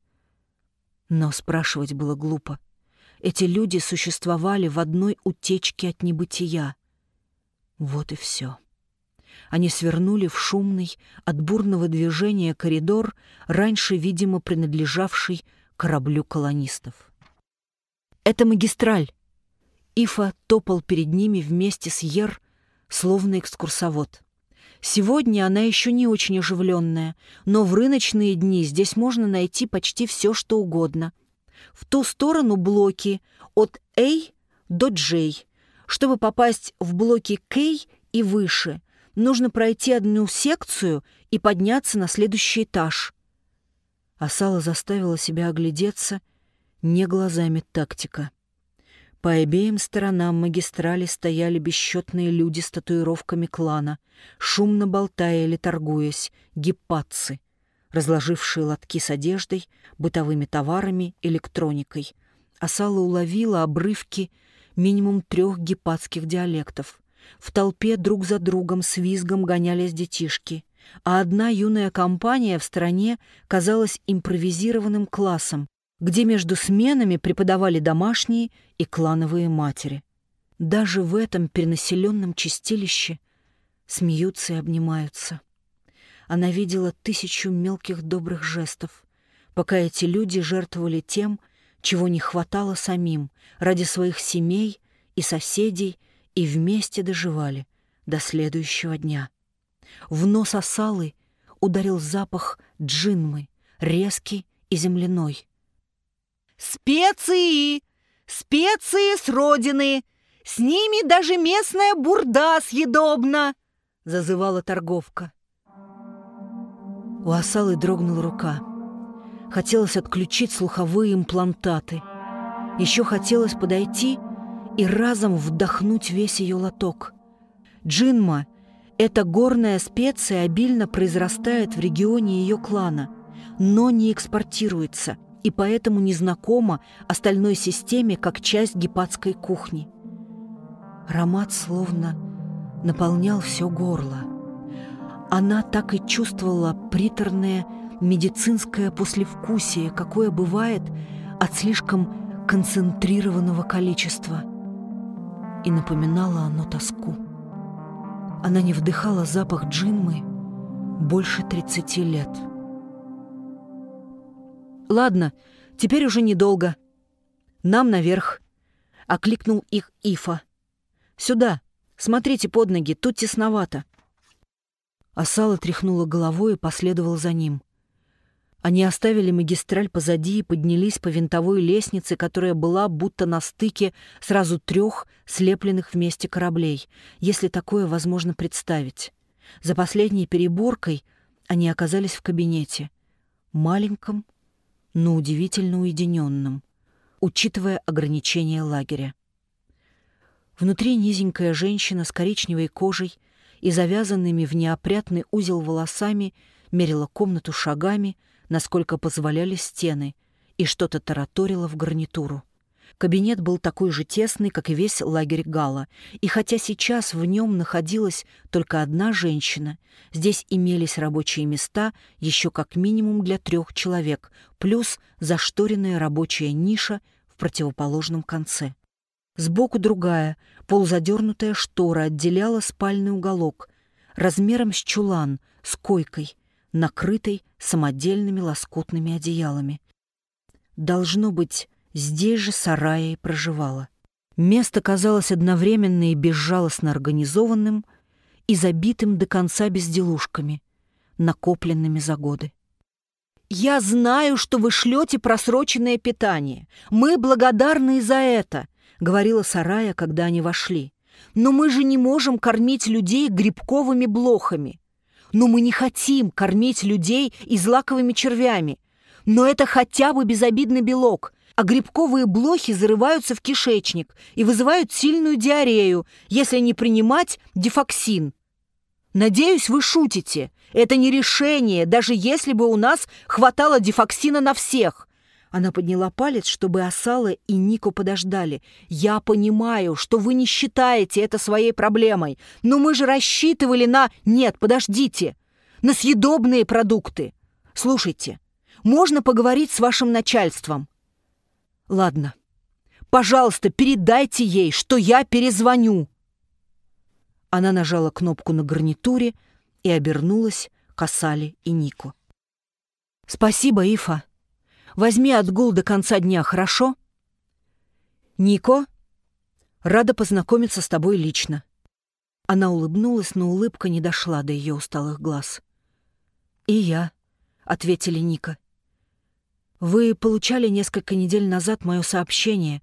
Но спрашивать было глупо. Эти люди существовали в одной утечке от небытия. Вот и все. Они свернули в шумный, от бурного движения коридор, раньше, видимо, принадлежавший кораблю колонистов. «Это магистраль!» Ифа топал перед ними вместе с Ер, словно экскурсовод. Сегодня она еще не очень оживленная, но в рыночные дни здесь можно найти почти все, что угодно. В ту сторону блоки от A до J. Чтобы попасть в блоки K и выше, нужно пройти одну секцию и подняться на следующий этаж. Асала заставила себя оглядеться не глазами тактика. По обеим сторонам магистрали стояли бесчетные люди с татуировками клана, шумно болтая или торгуясь, гепатцы, разложившие лотки с одеждой, бытовыми товарами, электроникой. Асала уловила обрывки минимум трех гепатских диалектов. В толпе друг за другом с визгом гонялись детишки, а одна юная компания в стране казалась импровизированным классом, где между сменами преподавали домашние и клановые матери. Даже в этом перенаселенном чистилище смеются и обнимаются. Она видела тысячу мелких добрых жестов, пока эти люди жертвовали тем, чего не хватало самим, ради своих семей и соседей и вместе доживали до следующего дня. В нос осалы ударил запах джинмы, резкий и земляной. «Специи! Специи с родины! С ними даже местная бурда съедобна!» — зазывала торговка. У осалы дрогнула рука. Хотелось отключить слуховые имплантаты. Еще хотелось подойти и разом вдохнуть весь ее лоток. Джинма — эта горная специя обильно произрастает в регионе ее клана, но не экспортируется и поэтому не знакома остальной системе как часть гепатской кухни. Аромат словно наполнял все горло. Она так и чувствовала приторное медицинское послевкусие, какое бывает от слишком концентрированного количества — и напоминало оно тоску. Она не вдыхала запах джинмы больше 30 лет. «Ладно, теперь уже недолго. Нам наверх», — окликнул их Ифа. «Сюда, смотрите под ноги, тут тесновато». Асала тряхнула головой и последовал за ним. Они оставили магистраль позади и поднялись по винтовой лестнице, которая была будто на стыке сразу трех слепленных вместе кораблей, если такое возможно представить. За последней переборкой они оказались в кабинете. Маленьком, но удивительно уединенном, учитывая ограничения лагеря. Внутри низенькая женщина с коричневой кожей и завязанными в неопрятный узел волосами мерила комнату шагами, насколько позволяли стены, и что-то тараторило в гарнитуру. Кабинет был такой же тесный, как и весь лагерь Гала, и хотя сейчас в нем находилась только одна женщина, здесь имелись рабочие места еще как минимум для трех человек, плюс зашторенная рабочая ниша в противоположном конце. Сбоку другая, полузадернутая штора отделяла спальный уголок, размером с чулан, с койкой, накрытой самодельными лоскутными одеялами. Должно быть, здесь же Сарая и проживала. Место казалось одновременно и безжалостно организованным, и забитым до конца безделушками, накопленными за годы. «Я знаю, что вы шлете просроченное питание. Мы благодарны за это», — говорила Сарая, когда они вошли. «Но мы же не можем кормить людей грибковыми блохами. Но мы не хотим кормить людей и злаковыми червями. Но это хотя бы безобидный белок, а грибковые блохи зарываются в кишечник и вызывают сильную диарею, если не принимать дефоксин. Надеюсь, вы шутите. Это не решение, даже если бы у нас хватало дефоксина на всех. Она подняла палец, чтобы Асала и Нико подождали. «Я понимаю, что вы не считаете это своей проблемой, но мы же рассчитывали на... Нет, подождите! На съедобные продукты! Слушайте, можно поговорить с вашим начальством?» «Ладно. Пожалуйста, передайте ей, что я перезвоню». Она нажала кнопку на гарнитуре и обернулась к Асале и Нику. «Спасибо, Ифа. Возьми отгул до конца дня, хорошо?» «Нико, рада познакомиться с тобой лично». Она улыбнулась, но улыбка не дошла до ее усталых глаз. «И я», — ответили Ника. «Вы получали несколько недель назад мое сообщение,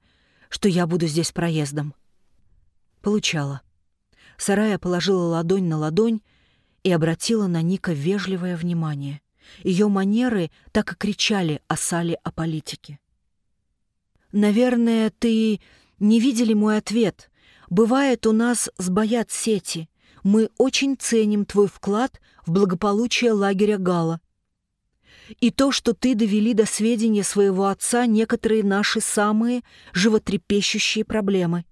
что я буду здесь проездом?» «Получала». Сарая положила ладонь на ладонь и обратила на Ника вежливое внимание. Ее манеры так и кричали о сале о политике. «Наверное, ты не видели мой ответ. Бывает у нас сбоят сети. Мы очень ценим твой вклад в благополучие лагеря Гала. И то, что ты довели до сведения своего отца некоторые наши самые животрепещущие проблемы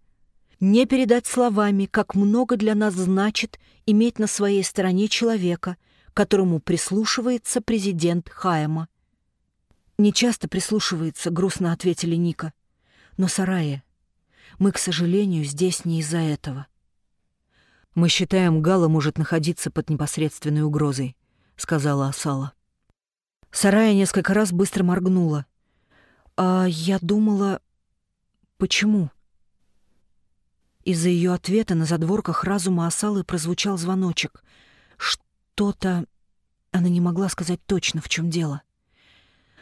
не передать словами, как много для нас значит иметь на своей стороне человека, которому прислушивается президент Хайма. «Не часто прислушивается», — грустно ответили Ника. «Но, Сарая, мы, к сожалению, здесь не из-за этого». «Мы считаем, Гала может находиться под непосредственной угрозой», — сказала Асала. Сарая несколько раз быстро моргнула. «А я думала... Почему?» Из-за ее ответа на задворках разума Асалы прозвучал звоночек. Что-то... Она не могла сказать точно, в чем дело.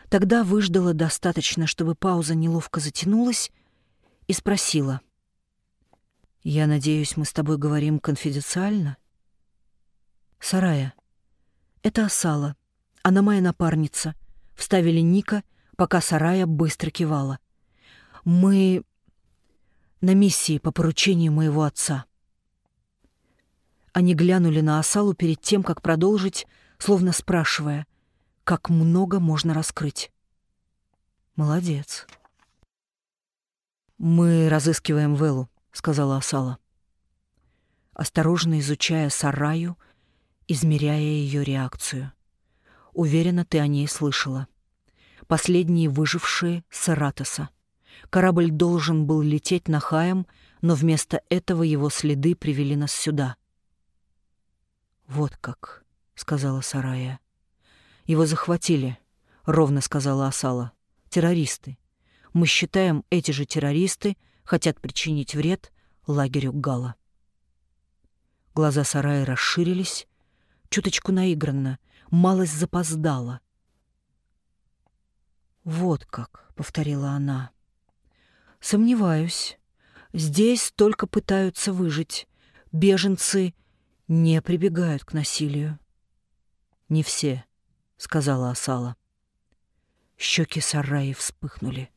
Тогда выждала достаточно, чтобы пауза неловко затянулась, и спросила. «Я надеюсь, мы с тобой говорим конфиденциально?» «Сарая, это Асала. Она моя напарница», — вставили Ника, пока Сарая быстро кивала. «Мы на миссии по поручению моего отца. Они глянули на Асалу перед тем, как продолжить, словно спрашивая, как много можно раскрыть. «Молодец». «Мы разыскиваем Велу», — сказала Асала. Осторожно изучая Сараю, измеряя ее реакцию. Уверена, ты о ней слышала. Последние выжившие Саратоса. Корабль должен был лететь на Хаем, но вместо этого его следы привели нас сюда. «Вот как», — сказала Сарая. «Его захватили», — ровно сказала Асала. «Террористы. Мы считаем, эти же террористы хотят причинить вред лагерю Гала». Глаза Сараи расширились, чуточку наигранно, малость запоздала. «Вот как», — повторила она, — Сомневаюсь. Здесь только пытаются выжить. Беженцы не прибегают к насилию. Не все, сказала Асала. Щеки Сараи вспыхнули.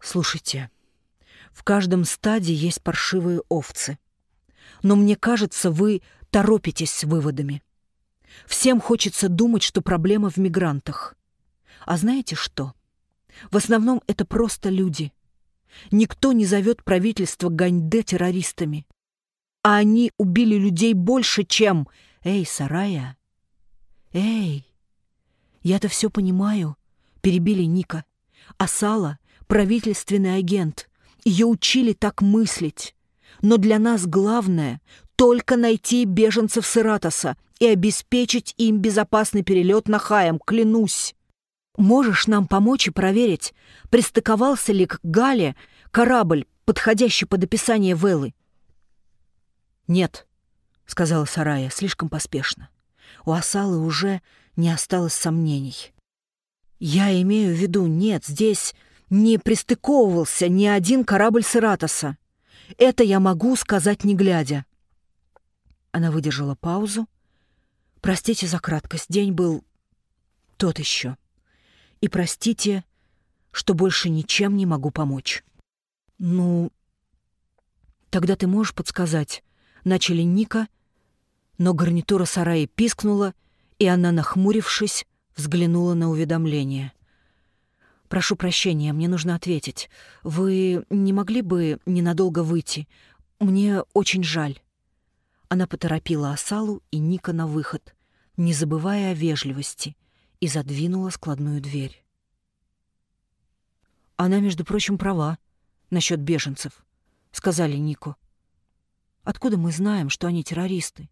Слушайте, в каждом стаде есть паршивые овцы. Но мне кажется, вы торопитесь с выводами. Всем хочется думать, что проблема в мигрантах. А знаете что? В основном это просто люди — Никто не зовет правительство Ганьде террористами. А они убили людей больше, чем... Эй, Сарая! Эй! Я-то все понимаю, перебили Ника. А Сала правительственный агент. Ее учили так мыслить. Но для нас главное — только найти беженцев Сыратоса и обеспечить им безопасный перелет на Хаем, клянусь. Можешь нам помочь и проверить, пристыковался ли к Гале корабль, подходящий под описание Веллы? «Нет», — сказала Сарая, слишком поспешно. У Асалы уже не осталось сомнений. «Я имею в виду, нет, здесь не пристыковывался ни один корабль Сыратоса. Это я могу сказать не глядя». Она выдержала паузу. «Простите за краткость, день был тот еще. И простите, что больше ничем не могу помочь». «Ну, тогда ты можешь подсказать?» Начали Ника, но гарнитура сараи пискнула, и она, нахмурившись, взглянула на уведомление. «Прошу прощения, мне нужно ответить. Вы не могли бы ненадолго выйти? Мне очень жаль». Она поторопила Асалу и Ника на выход, не забывая о вежливости, и задвинула складную дверь. «Она, между прочим, права насчет беженцев», — сказали Нику. «Откуда мы знаем, что они террористы?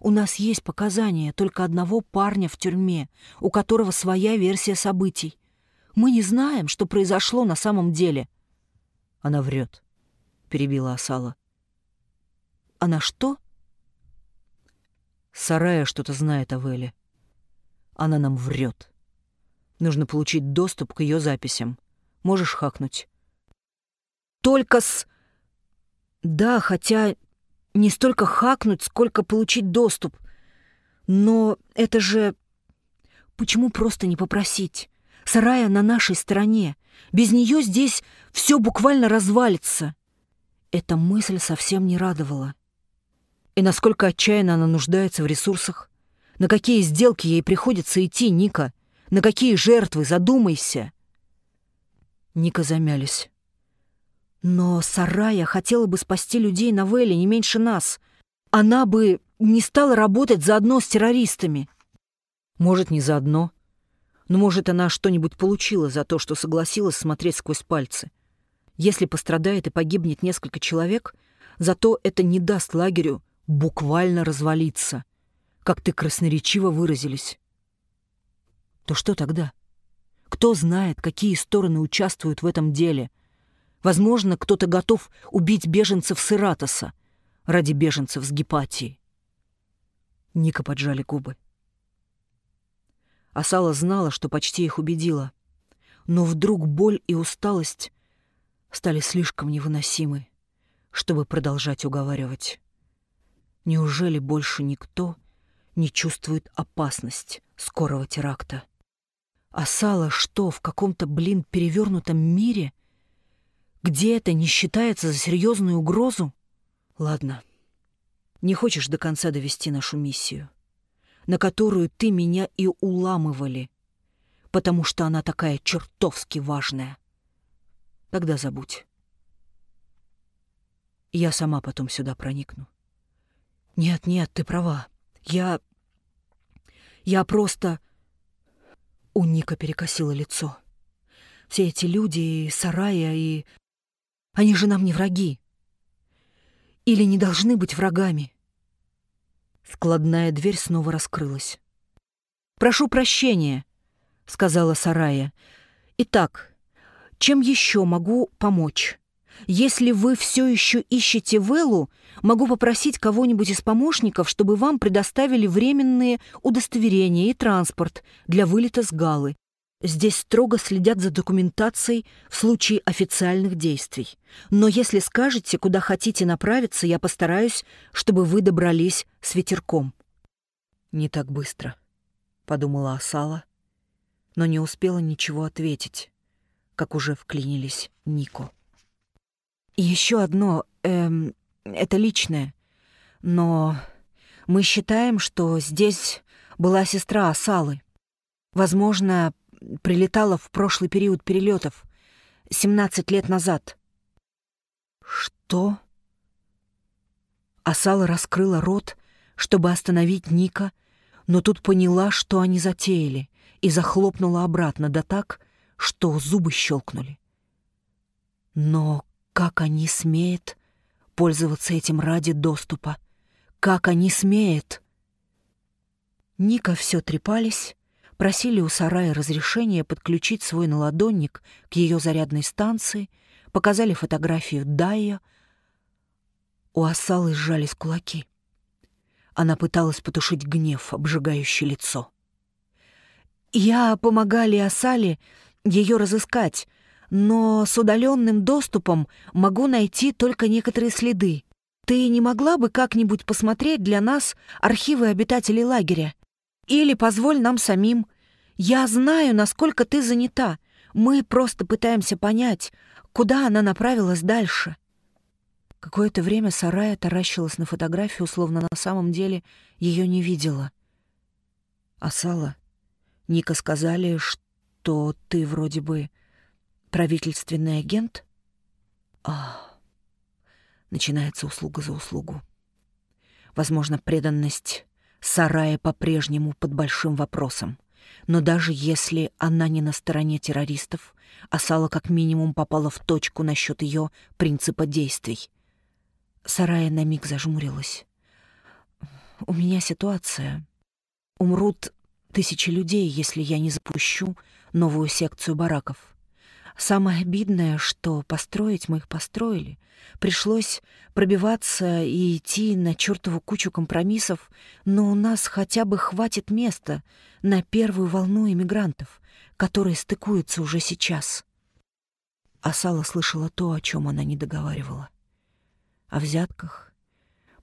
У нас есть показания только одного парня в тюрьме, у которого своя версия событий. Мы не знаем, что произошло на самом деле. Она врет, перебила Асала. Она что? Сарая что-то знает о Веле. Она нам врет. Нужно получить доступ к ее записям. Можешь хакнуть. Только с... Да, хотя не столько хакнуть, сколько получить доступ. Но это же... Почему просто не попросить? Сарая на нашей стороне. Без нее здесь все буквально развалится. Эта мысль совсем не радовала. И насколько отчаянно она нуждается в ресурсах? На какие сделки ей приходится идти, Ника? На какие жертвы? Задумайся. Ника замялись. Но Сарая хотела бы спасти людей на Вэле не меньше нас. Она бы не стала работать заодно с террористами. Может, не заодно. Но, может, она что-нибудь получила за то, что согласилась смотреть сквозь пальцы. Если пострадает и погибнет несколько человек, зато это не даст лагерю буквально развалиться, как ты красноречиво выразились. То что тогда? Кто знает, какие стороны участвуют в этом деле — Возможно, кто-то готов убить беженцев с ради беженцев с Гепатии. Ника поджали губы. Асала знала, что почти их убедила. Но вдруг боль и усталость стали слишком невыносимы, чтобы продолжать уговаривать. Неужели больше никто не чувствует опасность скорого теракта? Асала что, в каком-то, блин, перевернутом мире — где это не считается за серьезную угрозу? Ладно, не хочешь до конца довести нашу миссию, на которую ты меня и уламывали, потому что она такая чертовски важная. Тогда забудь. Я сама потом сюда проникну. Нет, нет, ты права. Я... Я просто... У Ника перекосило лицо. Все эти люди, и Сарая, и они же нам не враги. Или не должны быть врагами. Складная дверь снова раскрылась. «Прошу прощения», — сказала Сарая. «Итак, чем еще могу помочь? Если вы все еще ищете Веллу, могу попросить кого-нибудь из помощников, чтобы вам предоставили временные удостоверения и транспорт для вылета с Галы. Здесь строго следят за документацией в случае официальных действий. Но если скажете, куда хотите направиться, я постараюсь, чтобы вы добрались с ветерком». «Не так быстро», — подумала Асала, но не успела ничего ответить, как уже вклинились Нико. «И еще одно, эм, это личное, но мы считаем, что здесь была сестра Асалы. Возможно, прилетала в прошлый период перелетов, 17 лет назад. Что? Асала раскрыла рот, чтобы остановить Ника, но тут поняла, что они затеяли, и захлопнула обратно, да так, что зубы щелкнули. Но как они смеют пользоваться этим ради доступа? Как они смеют? Ника все трепались, просили у сарая разрешения подключить свой наладонник к ее зарядной станции, показали фотографию Дайя. У Асалы сжались кулаки. Она пыталась потушить гнев, обжигающий лицо. «Я помогали Асале ее разыскать, но с удаленным доступом могу найти только некоторые следы. Ты не могла бы как-нибудь посмотреть для нас архивы обитателей лагеря? Или позволь нам самим. Я знаю, насколько ты занята. Мы просто пытаемся понять, куда она направилась дальше». Какое-то время Сарая таращилась на фотографию, словно на самом деле ее не видела. «Асала, Ника сказали, что ты вроде бы правительственный агент?» «А, начинается услуга за услугу. Возможно, преданность Сарая по-прежнему под большим вопросом. Но даже если она не на стороне террористов, Асала как минимум попала в точку насчет ее принципа действий. Сарая на миг зажмурилась. «У меня ситуация. Умрут тысячи людей, если я не запущу новую секцию бараков. Самое обидное, что построить мы их построили. Пришлось пробиваться и идти на чертову кучу компромиссов, но у нас хотя бы хватит места на первую волну иммигрантов, которые стыкуются уже сейчас. Асала слышала то, о чем она не договаривала. О взятках,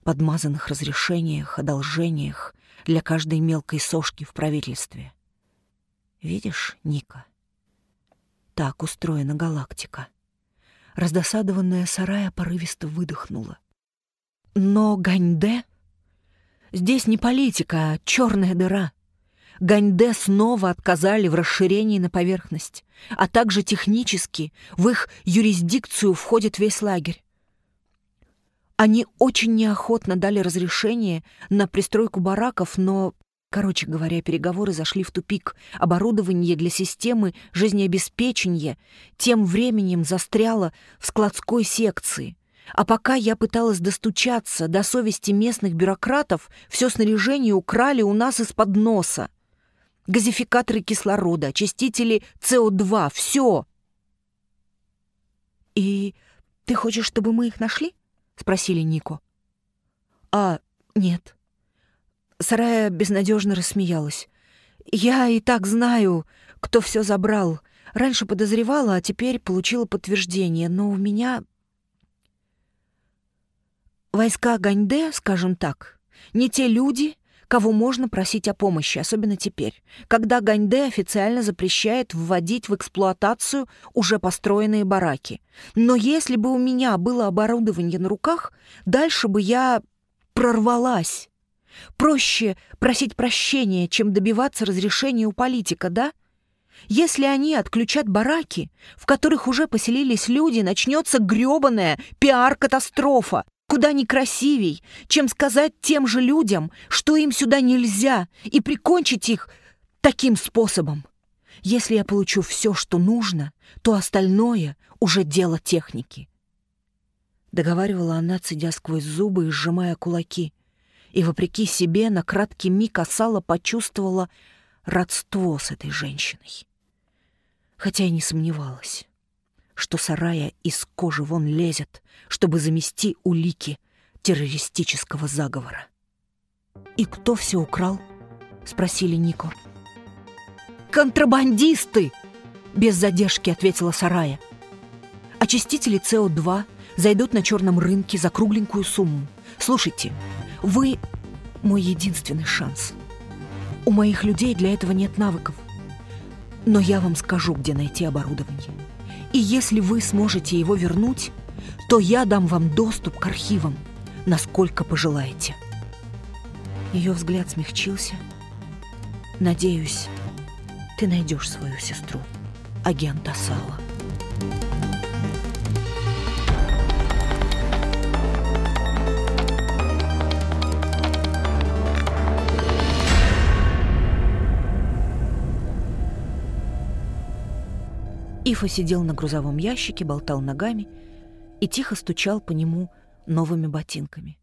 подмазанных разрешениях, одолжениях для каждой мелкой сошки в правительстве. Видишь, Ника? — так устроена галактика. Раздосадованная Сарая порывисто выдохнула. Но Ганьде... Здесь не политика, а черная дыра. Ганьде снова отказали в расширении на поверхность, а также технически в их юрисдикцию входит весь лагерь. Они очень неохотно дали разрешение на пристройку бараков, но Короче говоря, переговоры зашли в тупик. Оборудование для системы жизнеобеспечения тем временем застряло в складской секции. А пока я пыталась достучаться до совести местных бюрократов, все снаряжение украли у нас из-под носа. Газификаторы кислорода, очистители СО2, все. «И ты хочешь, чтобы мы их нашли?» — спросили Нико. «А, нет. Сарая безнадежно рассмеялась. «Я и так знаю, кто все забрал. Раньше подозревала, а теперь получила подтверждение. Но у меня... Войска Ганьде, скажем так, не те люди, кого можно просить о помощи, особенно теперь, когда Ганьде официально запрещает вводить в эксплуатацию уже построенные бараки. Но если бы у меня было оборудование на руках, дальше бы я прорвалась. Проще просить прощения, чем добиваться разрешения у политика, да? Если они отключат бараки, в которых уже поселились люди, начнется грёбаная пиар-катастрофа, куда некрасивей, чем сказать тем же людям, что им сюда нельзя, и прикончить их таким способом. Если я получу все, что нужно, то остальное уже дело техники. Договаривала она, цедя сквозь зубы и сжимая кулаки — и, вопреки себе, на краткий миг Асала почувствовала родство с этой женщиной. Хотя и не сомневалась, что Сарая из кожи вон лезет, чтобы замести улики террористического заговора. «И кто все украл?» — спросили Нико. «Контрабандисты!» — без задержки ответила Сарая. «Очистители СО2 зайдут на черном рынке за кругленькую сумму. Слушайте, вы мой единственный шанс. У моих людей для этого нет навыков. Но я вам скажу, где найти оборудование. И если вы сможете его вернуть, то я дам вам доступ к архивам, насколько пожелаете. Ее взгляд смягчился. Надеюсь, ты найдешь свою сестру, агент Асала. Ифа сидел на грузовом ящике, болтал ногами и тихо стучал по нему новыми ботинками.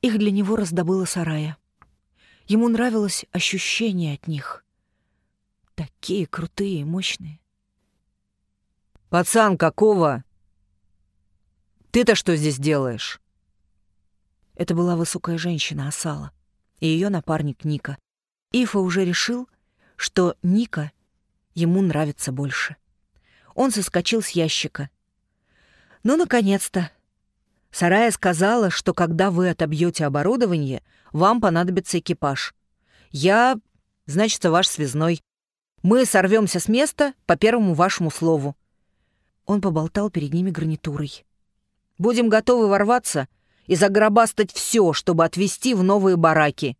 Их для него раздобыла сарая. Ему нравилось ощущение от них. Такие крутые и мощные. «Пацан, какого? Ты-то что здесь делаешь?» Это была высокая женщина Асала и ее напарник Ника. Ифа уже решил, что Ника ему нравится больше. Он соскочил с ящика. «Ну, наконец-то!» Сарая сказала, что когда вы отобьете оборудование, вам понадобится экипаж. Я, значит, ваш связной. Мы сорвемся с места по первому вашему слову. Он поболтал перед ними гарнитурой. Будем готовы ворваться и загробастать все, чтобы отвезти в новые бараки.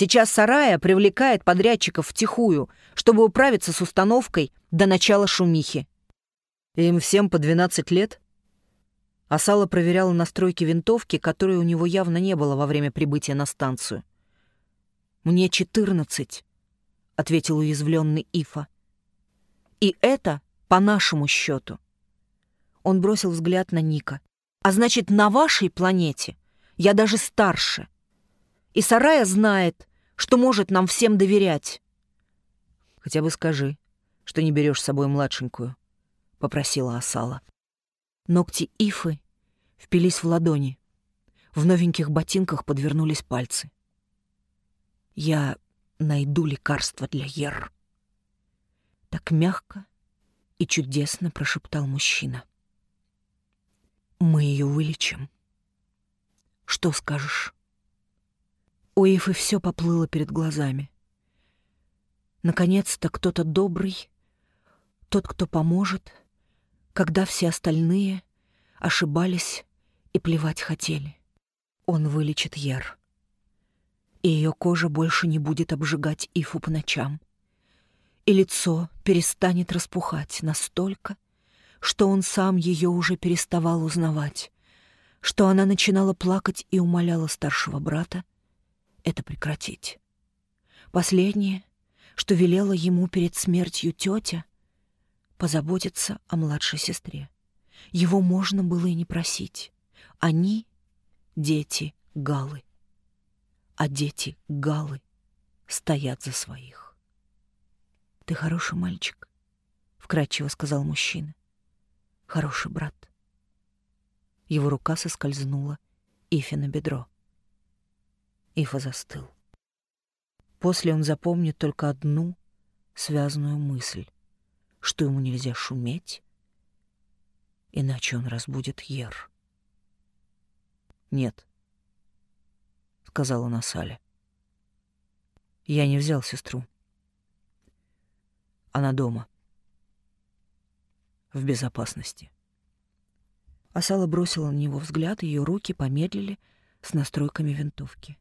Сейчас Сарая привлекает подрядчиков втихую, чтобы управиться с установкой до начала шумихи. Им всем по 12 лет? Асала проверяла настройки винтовки, которой у него явно не было во время прибытия на станцию. «Мне четырнадцать», — ответил уязвленный Ифа. «И это по нашему счету». Он бросил взгляд на Ника. «А значит, на вашей планете я даже старше. И Сарая знает, что может нам всем доверять». «Хотя бы скажи, что не берешь с собой младшенькую», — попросила Асала. Ногти Ифы впились в ладони. В новеньких ботинках подвернулись пальцы. «Я найду лекарство для Ер». Так мягко и чудесно прошептал мужчина. «Мы ее вылечим. Что скажешь?» У Ифы все поплыло перед глазами. Наконец-то кто-то добрый, тот, кто поможет, когда все остальные ошибались и плевать хотели. Он вылечит Яр. И ее кожа больше не будет обжигать Ифу по ночам. И лицо перестанет распухать настолько, что он сам ее уже переставал узнавать, что она начинала плакать и умоляла старшего брата это прекратить. Последнее, что велела ему перед смертью тетя, позаботиться о младшей сестре. Его можно было и не просить. Они — дети Галы. А дети Галы стоят за своих. «Ты хороший мальчик», — вкратчиво сказал мужчина. «Хороший брат». Его рука соскользнула Ифе на бедро. Ифа застыл. После он запомнит только одну связанную мысль что ему нельзя шуметь, иначе он разбудит Ер. «Нет», — сказала Насаля. «Я не взял сестру. Она дома. В безопасности». Асала бросила на него взгляд, ее руки помедлили с настройками винтовки.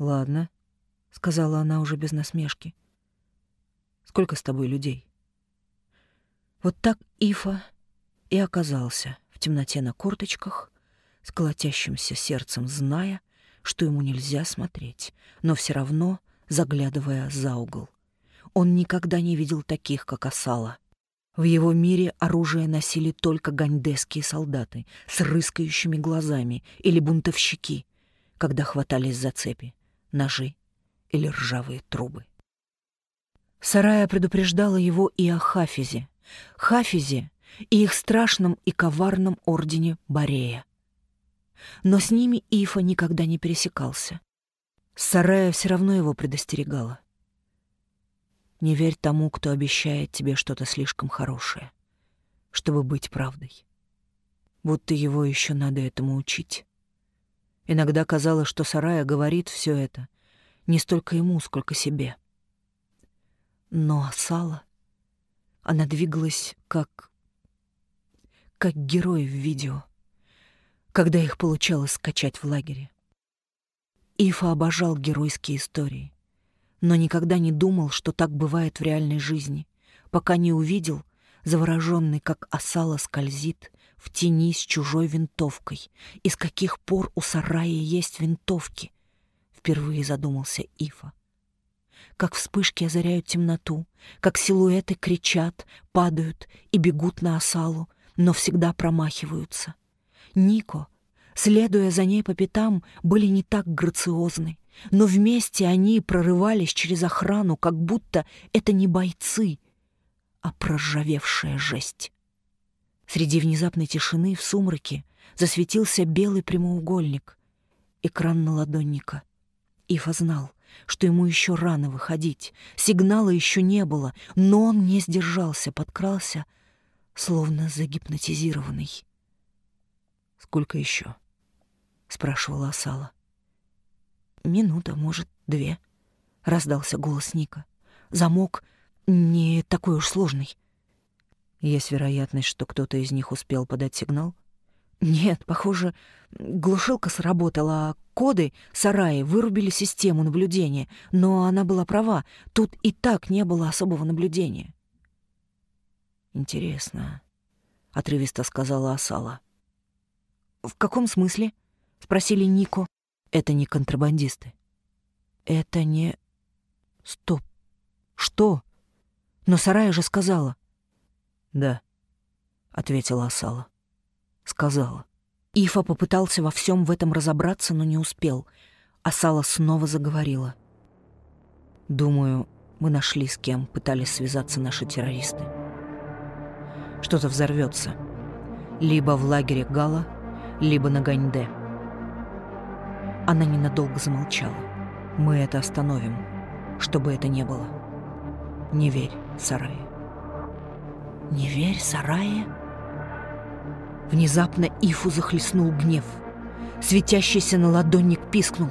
«Ладно», — сказала она уже без насмешки. «Сколько с тобой людей?» Вот так Ифа и оказался в темноте на корточках, с колотящимся сердцем, зная, что ему нельзя смотреть, но все равно заглядывая за угол. Он никогда не видел таких, как Асала. В его мире оружие носили только гандесские солдаты с рыскающими глазами или бунтовщики, когда хватались за цепи, ножи или ржавые трубы. Сарая предупреждала его и о Хафизе, Хафизе и их страшном и коварном ордене Борея. Но с ними Ифа никогда не пересекался. Сарая все равно его предостерегала. Не верь тому, кто обещает тебе что-то слишком хорошее, чтобы быть правдой. Будто его еще надо этому учить. Иногда казалось, что Сарая говорит все это не столько ему, сколько себе. Но Асала она двигалась как... как герои в видео, когда их получалось скачать в лагере. Ифа обожал геройские истории, но никогда не думал, что так бывает в реальной жизни, пока не увидел, завороженный, как осала скользит в тени с чужой винтовкой. И с каких пор у сарая есть винтовки? Впервые задумался Ифа. как вспышки озаряют темноту, как силуэты кричат, падают и бегут на осалу, но всегда промахиваются. Нико, следуя за ней по пятам, были не так грациозны, но вместе они прорывались через охрану, как будто это не бойцы, а проржавевшая жесть. Среди внезапной тишины в сумраке засветился белый прямоугольник, экран наладонника. Ифа знал, что ему еще рано выходить, сигнала еще не было, но он не сдержался, подкрался, словно загипнотизированный. «Сколько еще?» — спрашивала Асала. «Минута, может, две», — раздался голос Ника. «Замок не такой уж сложный». «Есть вероятность, что кто-то из них успел подать сигнал?» «Нет, похоже, глушилка сработала, а коды сараи вырубили систему наблюдения, но она была права, тут и так не было особого наблюдения». «Интересно», — отрывисто сказала Асала. «В каком смысле?» — спросили Нико. «Это не контрабандисты». «Это не...» «Стоп! Что?» «Но Сарая же сказала». «Да», — ответила Асала. «Сказала». Ифа попытался во всем в этом разобраться, но не успел. Асала снова заговорила. «Думаю, мы нашли, с кем пытались связаться наши террористы. Что-то взорвется. Либо в лагере Гала, либо на Ганьде. Она ненадолго замолчала. Мы это остановим, чтобы это не было. Не верь, Сарае. Не верь, Сарае? Внезапно Ифу захлестнул гнев. Светящийся на ладонник пискнул.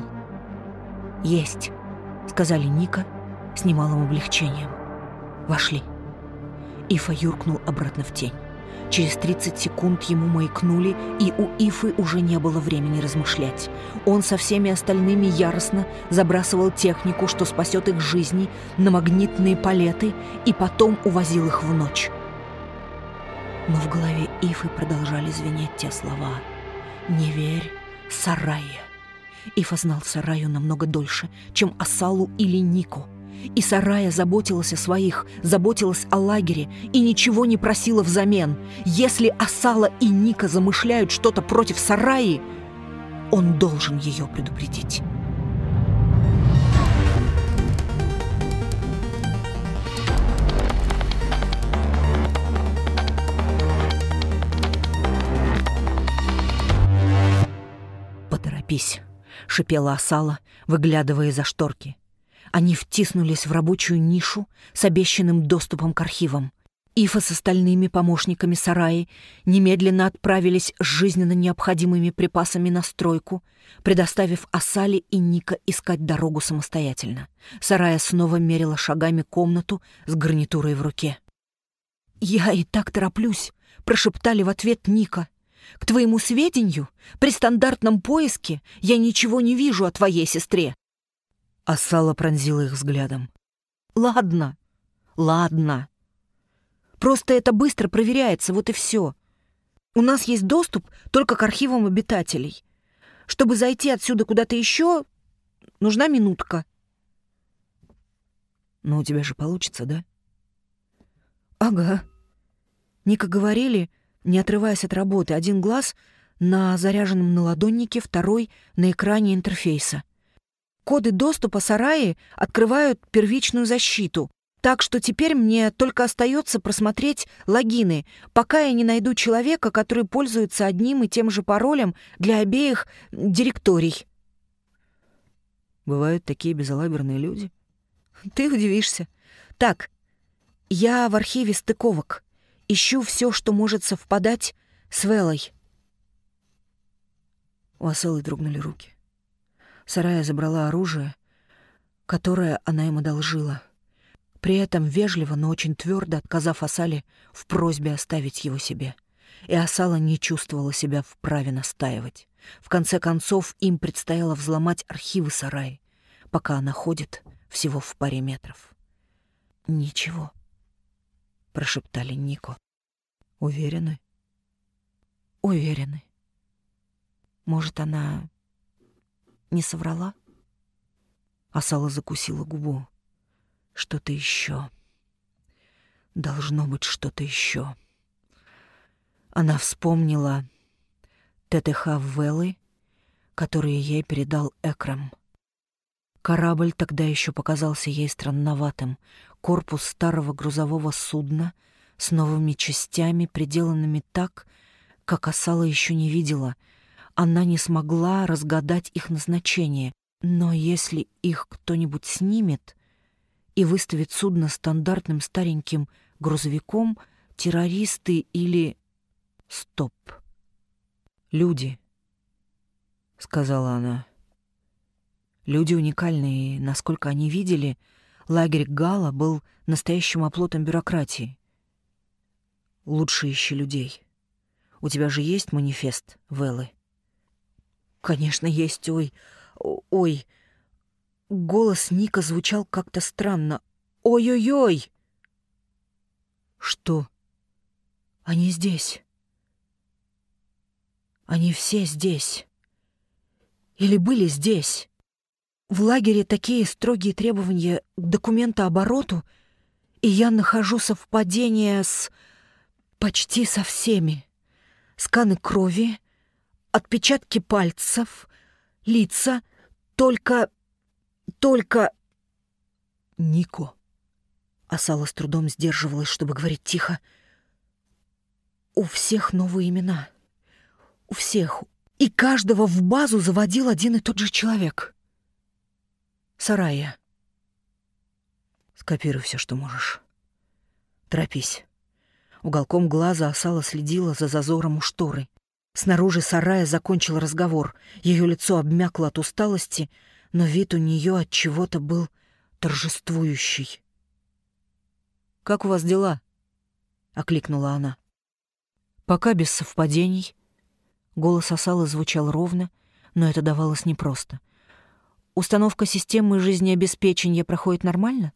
«Есть», — сказали Ника с немалым облегчением. Вошли. Ифа юркнул обратно в тень. Через 30 секунд ему маякнули, и у Ифы уже не было времени размышлять. Он со всеми остальными яростно забрасывал технику, что спасет их жизни, на магнитные палеты, и потом увозил их в ночь. Но в голове Ифы продолжали звенеть те слова «Не верь, Сарае». Ифа знал Сараю намного дольше, чем Асалу или Нико – и Сарая заботилась о своих, заботилась о лагере и ничего не просила взамен. Если Асала и Ника замышляют что-то против Сараи, он должен ее предупредить. «Поторопись», — шипела Асала, выглядывая за шторки. Они втиснулись в рабочую нишу с обещанным доступом к архивам. Ифа с остальными помощниками сараи немедленно отправились с жизненно необходимыми припасами на стройку, предоставив Асали и Ника искать дорогу самостоятельно. Сарая снова мерила шагами комнату с гарнитурой в руке. «Я и так тороплюсь», — прошептали в ответ Ника. «К твоему сведению, при стандартном поиске я ничего не вижу о твоей сестре. Ассала пронзила их взглядом. «Ладно, ладно. Просто это быстро проверяется, вот и все. У нас есть доступ только к архивам обитателей. Чтобы зайти отсюда куда-то еще, нужна минутка». «Но у тебя же получится, да?» «Ага». Ника говорили, не отрываясь от работы, один глаз на заряженном наладоннике, второй — на экране интерфейса. Коды доступа сараи открывают первичную защиту, так что теперь мне только остается просмотреть логины, пока я не найду человека, который пользуется одним и тем же паролем для обеих директорий. Бывают такие безалаберные люди. Ты удивишься. Так, я в архиве стыковок. Ищу все, что может совпадать с Велой. У Асылы дрогнули руки. Сарая забрала оружие, которое она им одолжила, при этом вежливо, но очень твердо отказав Асале в просьбе оставить его себе. И Асала не чувствовала себя вправе настаивать. В конце концов, им предстояло взломать архивы Сараи, пока она ходит всего в паре метров. «Ничего», — прошептали Нико. «Уверены?» «Уверены. Может, она не соврала? Асала закусила губу. Что-то еще. Должно быть что-то еще. Она вспомнила ТТХ Веллы, которые ей передал Экрам. Корабль тогда еще показался ей странноватым. Корпус старого грузового судна с новыми частями, приделанными так, как Асала еще не видела. Она не смогла разгадать их назначение. Но если их кто-нибудь снимет и выставит судно стандартным стареньким грузовиком, террористы или... Стоп. Люди, — сказала она. Люди уникальные, насколько они видели, лагерь Гала был настоящим оплотом бюрократии. Лучше ищи людей. У тебя же есть манифест, Веллы? Конечно, есть, ой, ой. Голос Ника звучал как-то странно. Ой-ой-ой! Что? Они здесь. Они все здесь. Или были здесь. В лагере такие строгие требования к документообороту, и я нахожу совпадение с... почти со всеми. Сканы крови, отпечатки пальцев, лица, только... только... Нико. Асала с трудом сдерживалась, чтобы говорить тихо. У всех новые имена. У всех. И каждого в базу заводил один и тот же человек — Сарая. Скопируй все, что можешь. Торопись. Уголком глаза Асала следила за зазором у шторы. Снаружи сарая закончил разговор. Ее лицо обмякло от усталости, но вид у нее от чего-то был торжествующий. «Как у вас дела?» — окликнула она. Пока без совпадений. Голос Асала звучал ровно, но это давалось непросто. Установка системы жизнеобеспечения проходит нормально?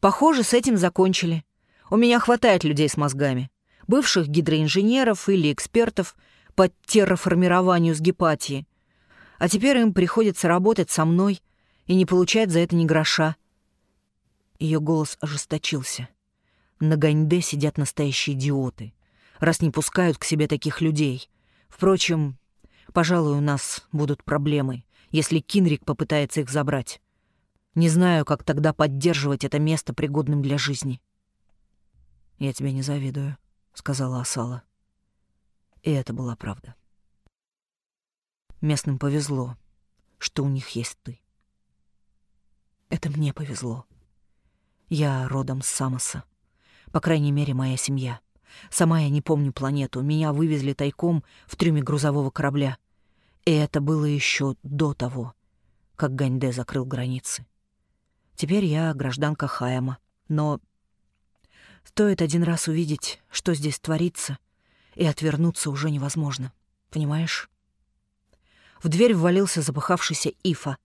Похоже, с этим закончили. У меня хватает людей с мозгами. Бывших гидроинженеров или экспертов по терраформированию с гепатии. А теперь им приходится работать со мной и не получать за это ни гроша. Ее голос ожесточился. На Ганьде сидят настоящие идиоты, раз не пускают к себе таких людей. Впрочем, пожалуй, у нас будут проблемы, если Кинрик попытается их забрать. Не знаю, как тогда поддерживать это место пригодным для жизни. «Я тебе не завидую», — сказала Асала. И это была правда. Местным повезло, что у них есть ты. Это мне повезло. Я родом с Самоса. По крайней мере, моя семья. Сама я не помню планету. Меня вывезли тайком в трюме грузового корабля. И это было еще до того, как Ганьде закрыл границы. Теперь я гражданка Хайама, но стоит один раз увидеть, что здесь творится, и отвернуться уже невозможно. Понимаешь? В дверь ввалился запыхавшийся Ифа.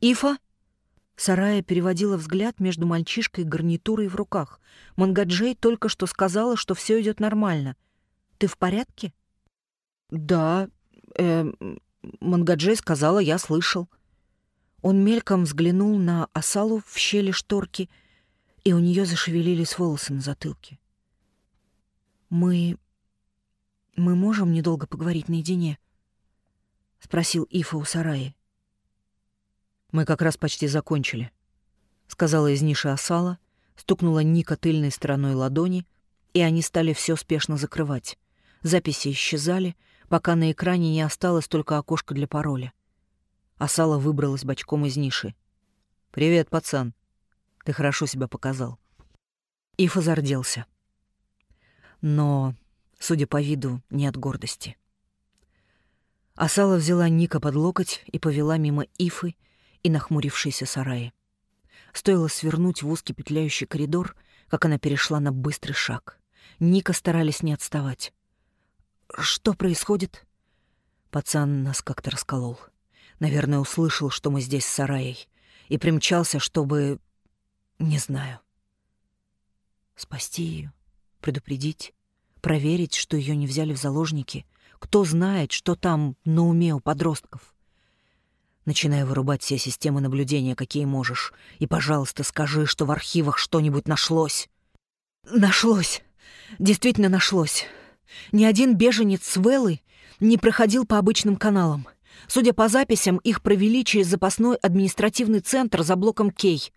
«Ифа?» Сарая переводила взгляд между мальчишкой и гарнитурой в руках. Мангаджей только что сказала, что все идет нормально. «Ты в порядке?» «Да, э, Мангаджей сказала, я слышал. Он мельком взглянул на Асалу в щели шторки, и у нее зашевелились волосы на затылке. «Мы... мы можем недолго поговорить наедине?» — спросил Ифа у Сараи. «Мы как раз почти закончили», — сказала из ниши Асала, стукнула Ника тыльной стороной ладони, и они стали все спешно закрывать. Записи исчезали — пока на экране не осталось только окошко для пароля. Асала выбралась бочком из ниши. «Привет, пацан. Ты хорошо себя показал». Ифа зарделся. Но, судя по виду, не от гордости. Асала взяла Ника под локоть и повела мимо Ифы и нахмурившейся сараи. Стоило свернуть в узкий петляющий коридор, как она перешла на быстрый шаг. Ника старались не отставать. «Что происходит?» Пацан нас как-то расколол. Наверное, услышал, что мы здесь с Сараей, и примчался, чтобы... Не знаю. Спасти ее, предупредить, проверить, что ее не взяли в заложники. Кто знает, что там на уме у подростков. Начинай вырубать все системы наблюдения, какие можешь. И, пожалуйста, скажи, что в архивах что-нибудь нашлось. Нашлось. Действительно нашлось. Ни один беженец с Веллы не проходил по обычным каналам. Судя по записям, их провели через запасной административный центр за блоком Кей.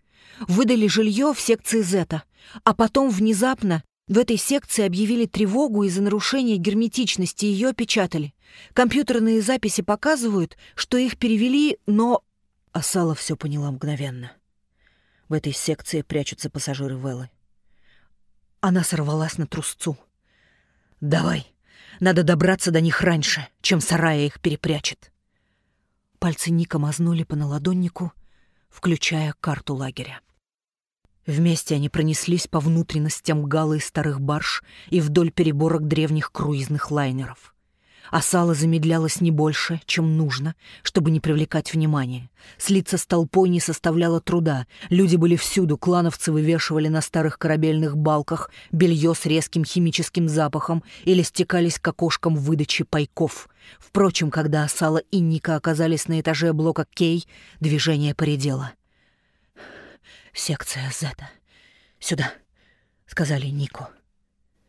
Выдали жилье в секции Зета. А потом внезапно в этой секции объявили тревогу из-за нарушения герметичности, ее опечатали. Компьютерные записи показывают, что их перевели, но... Асала все поняла мгновенно. В этой секции прячутся пассажиры Веллы. Она сорвалась на трусцу. «Давай, надо добраться до них раньше, чем сарая их перепрячет». Пальцы Ника мазнули по наладоннику, включая карту лагеря. Вместе они пронеслись по внутренностям галы старых барж и вдоль переборок древних круизных лайнеров. А сало замедлялось не больше, чем нужно, чтобы не привлекать внимания. Слиться с толпой не составляло труда. Люди были всюду, клановцы вывешивали на старых корабельных балках белье с резким химическим запахом или стекались к окошкам выдачи пайков. Впрочем, когда Асала и Ника оказались на этаже блока Кей, движение поредело. «Секция Зета. Сюда», — сказали Нику.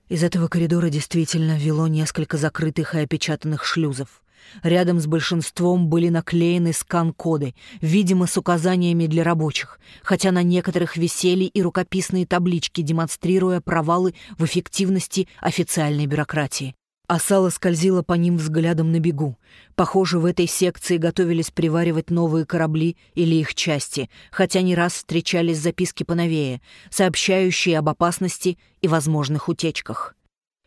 Из этого коридора действительно вело несколько закрытых и опечатанных шлюзов. Рядом с большинством были наклеены скан-коды, видимо, с указаниями для рабочих, хотя на некоторых висели и рукописные таблички, демонстрируя провалы в эффективности официальной бюрократии. Асала скользила по ним взглядом на бегу. Похоже, в этой секции готовились приваривать новые корабли или их части, хотя не раз встречались записки поновее, сообщающие об опасности и возможных утечках.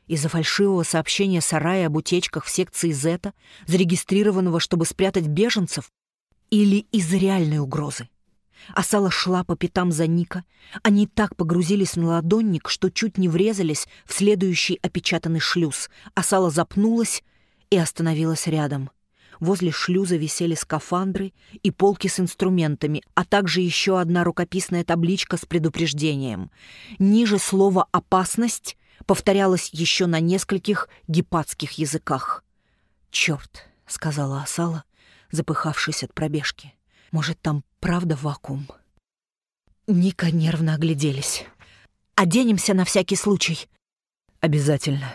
Из-за фальшивого сообщения Сарая об утечках в секции Зета, зарегистрированного, чтобы спрятать беженцев, или из-за реальной угрозы. Асала шла по пятам за Ника. Они так погрузились на ладонник, что чуть не врезались в следующий опечатанный шлюз. Асала запнулась и остановилась рядом. Возле шлюза висели скафандры и полки с инструментами, а также еще одна рукописная табличка с предупреждением. Ниже слово «опасность» повторялось еще на нескольких гепатских языках. «Черт», — сказала Асала, запыхавшись от пробежки. Может, там правда вакуум? Ника нервно огляделись. «Оденемся на всякий случай». «Обязательно.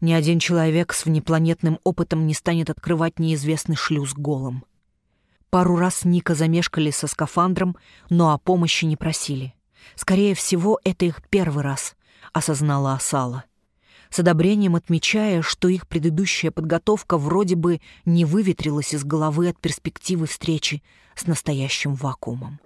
Ни один человек с внепланетным опытом не станет открывать неизвестный шлюз голым». Пару раз Ника замешкали со скафандром, но о помощи не просили. Скорее всего, это их первый раз, осознала Асала с одобрением отмечая, что их предыдущая подготовка вроде бы не выветрилась из головы от перспективы встречи с настоящим вакуумом.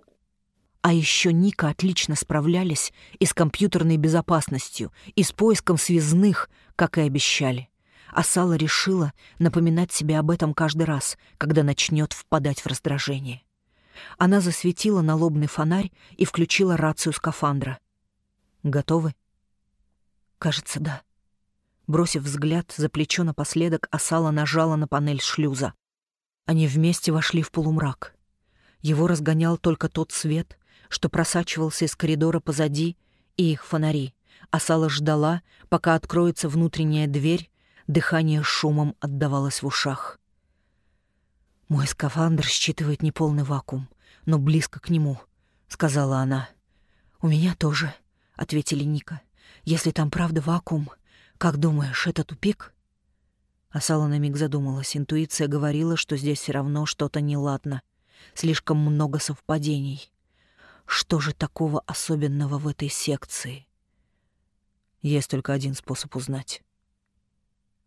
А еще Ника отлично справлялись и с компьютерной безопасностью, и с поиском связных, как и обещали. А Сала решила напоминать себе об этом каждый раз, когда начнет впадать в раздражение. Она засветила налобный фонарь и включила рацию скафандра. «Готовы?» «Кажется, да». Бросив взгляд за плечо напоследок, Асала нажала на панель шлюза. Они вместе вошли в полумрак. Его разгонял только тот свет, что просачивался из коридора позади, и их фонари. Асала ждала, пока откроется внутренняя дверь, дыхание шумом отдавалось в ушах. «Мой скафандр считывает неполный вакуум, но близко к нему», — сказала она. «У меня тоже», — ответили Ника. «Если там правда вакуум, «Как думаешь, это тупик?» Асала на миг задумалась. Интуиция говорила, что здесь все равно что-то неладно. Слишком много совпадений. Что же такого особенного в этой секции? Есть только один способ узнать.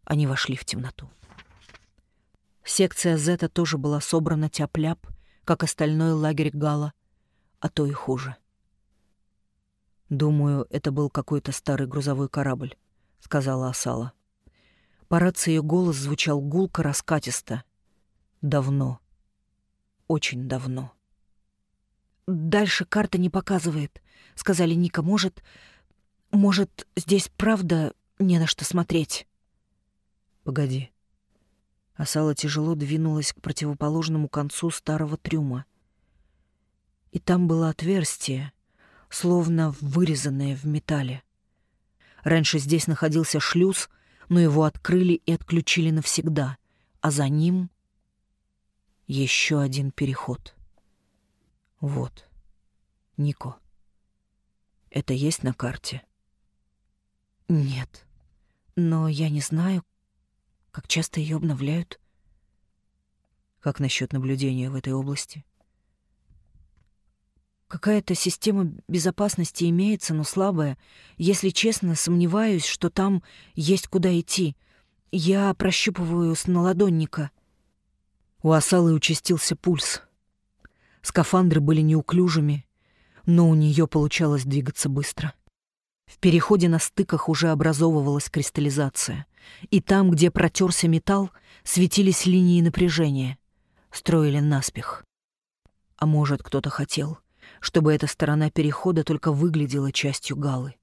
Они вошли в темноту. Секция Зета тоже была собрана тяп-ляп, как остальной лагерь Гала, а то и хуже. Думаю, это был какой-то старый грузовой корабль. — сказала Асала. По рации ее голос звучал гулко раскатисто. Давно. Очень давно. «Дальше карта не показывает», — сказали Ника. «Может, может, здесь правда не на что смотреть?» «Погоди». Асала тяжело двинулась к противоположному концу старого трюма. И там было отверстие, словно вырезанное в металле. Раньше здесь находился шлюз, но его открыли и отключили навсегда, а за ним Еще один переход. Вот. Нико. Это есть на карте? Нет. Но я не знаю, как часто ее обновляют. Как насчет наблюдения в этой области? Какая-то система безопасности имеется, но слабая. Если честно, сомневаюсь, что там есть куда идти. Я прощупываю с наладонника. У Асалы участился пульс. Скафандры были неуклюжими, но у нее получалось двигаться быстро. В переходе на стыках уже образовывалась кристаллизация, и там, где протерся металл, светились линии напряжения, строили наспех. А может, кто-то хотел — чтобы эта сторона перехода только выглядела частью галы.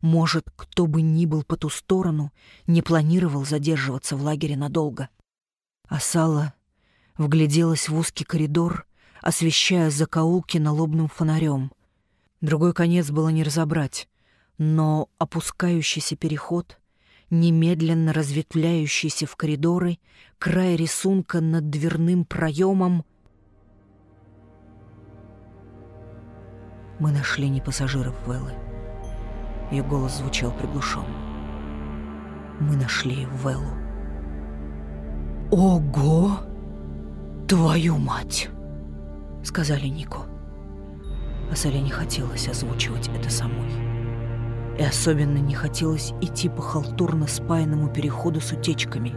Может, кто бы ни был по ту сторону, не планировал задерживаться в лагере надолго. Асала вгляделась в узкий коридор, освещая закоулки налобным фонарем. Другой конец было не разобрать, но опускающийся переход, немедленно разветвляющийся в коридоры, край рисунка над дверным проемом — Мы нашли не пассажиров Веллы. Ее голос звучал приглушенно. Мы нашли Веллу. «Ого! Твою мать!» — сказали Нико. А Сале не хотелось озвучивать это самой. И особенно не хотелось идти по халтурно спаянному переходу с утечками,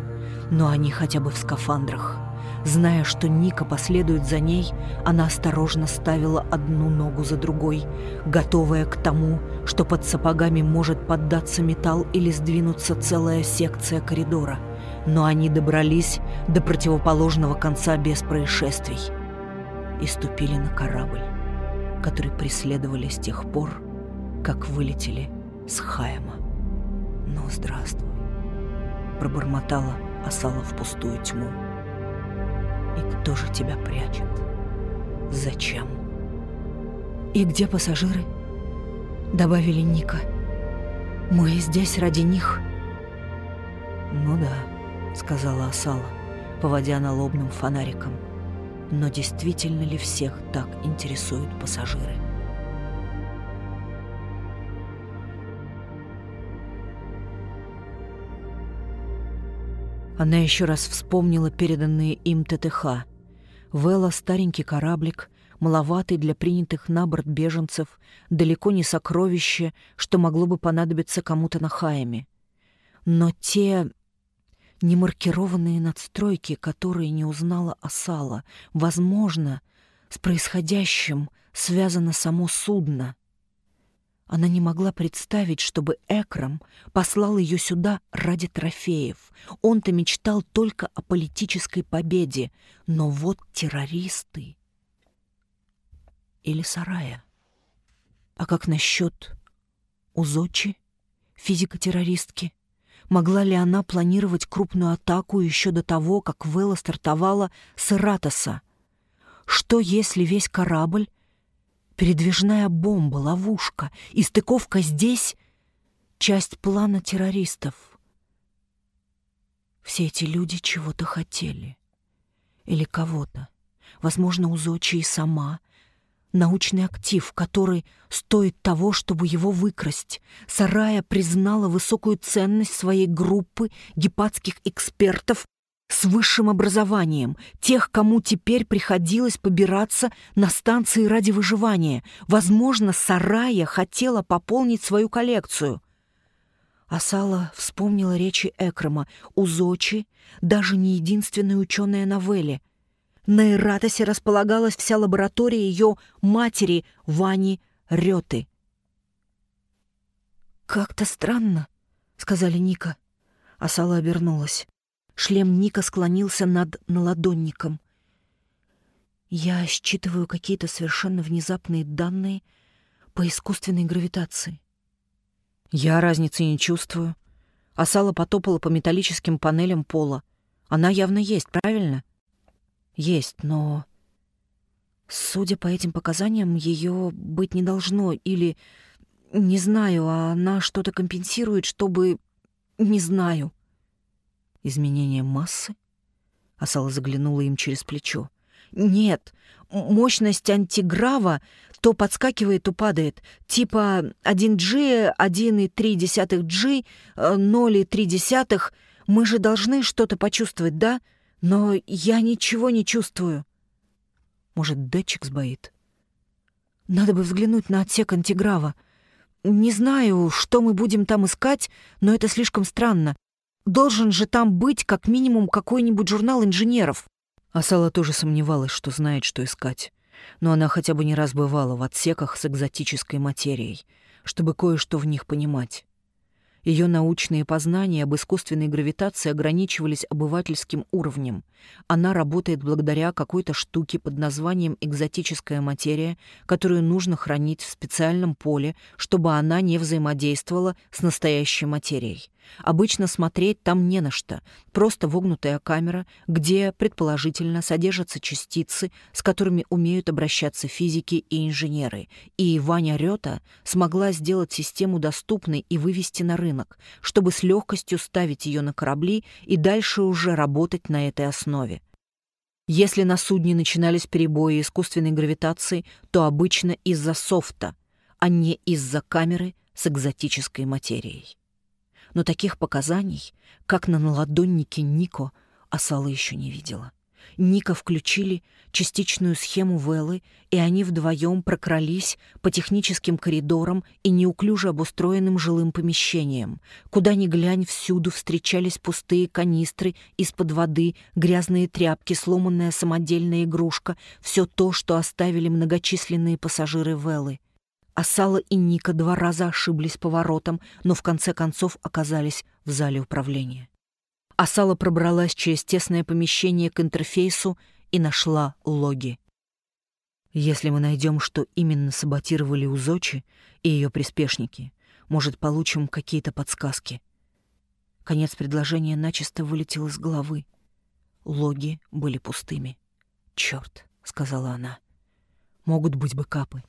но они хотя бы в скафандрах — Зная, что Ника последует за ней, она осторожно ставила одну ногу за другой, готовая к тому, что под сапогами может поддаться металл или сдвинуться целая секция коридора. Но они добрались до противоположного конца без происшествий и ступили на корабль, который преследовали с тех пор, как вылетели с Хайма. «Ну, здравствуй», — пробормотала Асала в пустую тьму. И кто же тебя прячет? Зачем? И где пассажиры? Добавили Ника. Мы здесь ради них. Ну да, сказала Асала, поводя налобным фонариком. Но действительно ли всех так интересуют пассажиры? Она еще раз вспомнила переданные им ТТХ. Вела — старенький кораблик, маловатый для принятых на борт беженцев, далеко не сокровище, что могло бы понадобиться кому-то на Хайме. Но те немаркированные надстройки, которые не узнала Асала, возможно, с происходящим связано само судно — она не могла представить, чтобы Экрам послал ее сюда ради трофеев. Он-то мечтал только о политической победе. Но вот террористы... Или Сарая. А как насчет Узочи, физико-террористки? Могла ли она планировать крупную атаку еще до того, как Вела стартовала с Иратоса? Что, если весь корабль Передвижная бомба, ловушка и стыковка здесь — часть плана террористов. Все эти люди чего-то хотели. Или кого-то. Возможно, Узочи и сама. Научный актив, который стоит того, чтобы его выкрасть. Сарая признала высокую ценность своей группы гепатских экспертов с высшим образованием, тех, кому теперь приходилось побираться на станции ради выживания. Возможно, Сарая хотела пополнить свою коллекцию. Асала вспомнила речи Экрама. Узочи даже не единственная ученая новелле. На Иратосе располагалась вся лаборатория ее матери Вани Рёты. «Как-то странно», — сказали Ника. Асала обернулась. Шлем Ника склонился над наладонником. Я считываю какие-то совершенно внезапные данные по искусственной гравитации. Я разницы не чувствую. Асала потопала по металлическим панелям пола. Она явно есть, правильно? Есть, но... Судя по этим показаниям, ее быть не должно. Или, не знаю, а она что-то компенсирует, чтобы... Не знаю. Изменение массы? Асала заглянула им через плечо. Нет, мощность антиграва то подскакивает, то падает. Типа 1G, 1,3G, 0,3. Мы же должны что-то почувствовать, да? Но я ничего не чувствую. Может, датчик сбоит? Надо бы взглянуть на отсек антиграва. Не знаю, что мы будем там искать, но это слишком странно. Должен же там быть как минимум какой-нибудь журнал инженеров. Асала тоже сомневалась, что знает, что искать но она хотя бы не раз бывала в отсеках с экзотической материей, чтобы кое-что в них понимать. Ее научные познания об искусственной гравитации ограничивались обывательским уровнем. Она работает благодаря какой-то штуке под названием экзотическая материя, которую нужно хранить в специальном поле, чтобы она не взаимодействовала с настоящей материей. Обычно смотреть там не на что, просто вогнутая камера, где, предположительно, содержатся частицы, с которыми умеют обращаться физики и инженеры. И Ваня Рёта смогла сделать систему доступной и вывести на рынок, чтобы с легкостью ставить ее на корабли и дальше уже работать на этой основе. Если на судне начинались перебои искусственной гравитации, то обычно из-за софта, а не из-за камеры с экзотической материей но таких показаний, как на наладоннике Нико, Асала еще не видела. Ника включили частичную схему Веллы, и они вдвоем прокрались по техническим коридорам и неуклюже обустроенным жилым помещениям. Куда ни глянь, всюду встречались пустые канистры из-под воды, грязные тряпки, сломанная самодельная игрушка, все то, что оставили многочисленные пассажиры Веллы. Асала и Ника два раза ошиблись поворотом, но в конце концов оказались в зале управления. Асала пробралась через тесное помещение к интерфейсу и нашла логи. Если мы найдем, что именно саботировали Узочи и ее приспешники, может, получим какие-то подсказки. Конец предложения начисто вылетел из головы. Логи были пустыми. «Черт», — сказала она, — «могут быть бэкапы».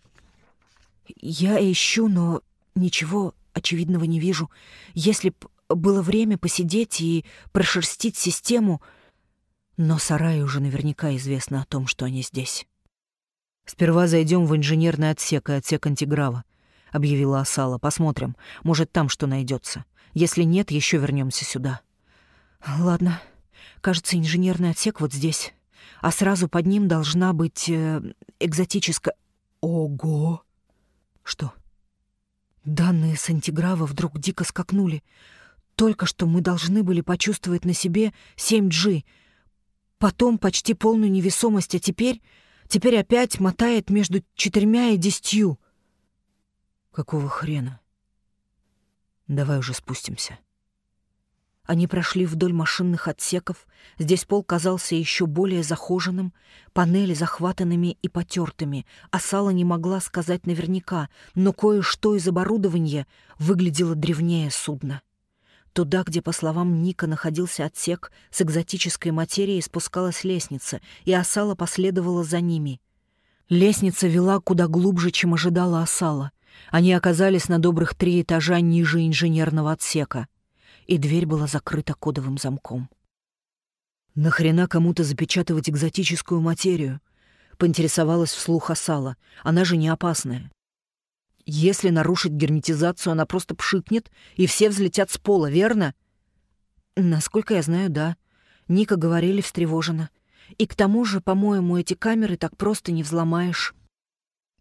Я ищу, но ничего очевидного не вижу. Если б было время посидеть и прошерстить систему... Но Сарае уже наверняка известно о том, что они здесь. «Сперва зайдем в инженерный отсек и отсек антиграва», — объявила Асала. «Посмотрим. Может, там что найдется. Если нет, еще вернемся сюда». «Ладно. Кажется, инженерный отсек вот здесь. А сразу под ним должна быть э, экзотическая...» «Ого!» Что? Данные с антиграва вдруг дико скакнули. Только что мы должны были почувствовать на себе 7G. Потом почти полную невесомость, а теперь... Теперь опять мотает между четырьмя и десятью. Какого хрена? Давай уже спустимся. Они прошли вдоль машинных отсеков. Здесь пол казался еще более захоженным, панели захватанными и потертыми, а Сала не могла сказать наверняка, но кое-что из оборудования выглядело древнее судна. Туда, где, по словам Ника, находился отсек с экзотической материей, спускалась лестница, и Асала последовала за ними. Лестница вела куда глубже, чем ожидала Асала. Они оказались на добрых три этажа ниже инженерного отсека — и дверь была закрыта кодовым замком. «Нахрена кому-то запечатывать экзотическую материю?» — поинтересовалась вслух Асала. «Она же не опасная. Если нарушить герметизацию, она просто пшикнет, и все взлетят с пола, верно?» «Насколько я знаю, да». Ника говорили встревоженно. «И к тому же, по-моему, эти камеры так просто не взломаешь».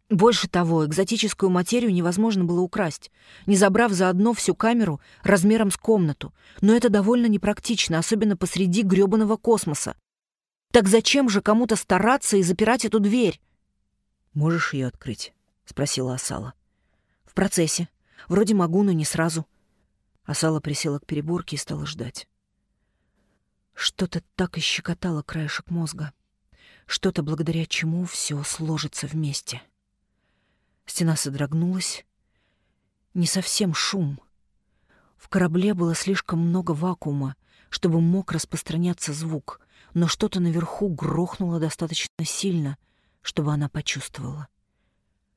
Больше того, экзотическую материю невозможно было украсть, не забрав заодно всю камеру размером с комнату. Но это довольно непрактично, особенно посреди грёбаного космоса. Так зачем же кому-то стараться и запирать эту дверь? «Можешь ее открыть?» — спросила Асала. «В процессе. Вроде могу, но не сразу». Асала присела к переборке и стала ждать. Что-то так и щекотало краешек мозга. Что-то, благодаря чему все сложится вместе. Стена содрогнулась. Не совсем шум. В корабле было слишком много вакуума, чтобы мог распространяться звук, но что-то наверху грохнуло достаточно сильно, чтобы она почувствовала.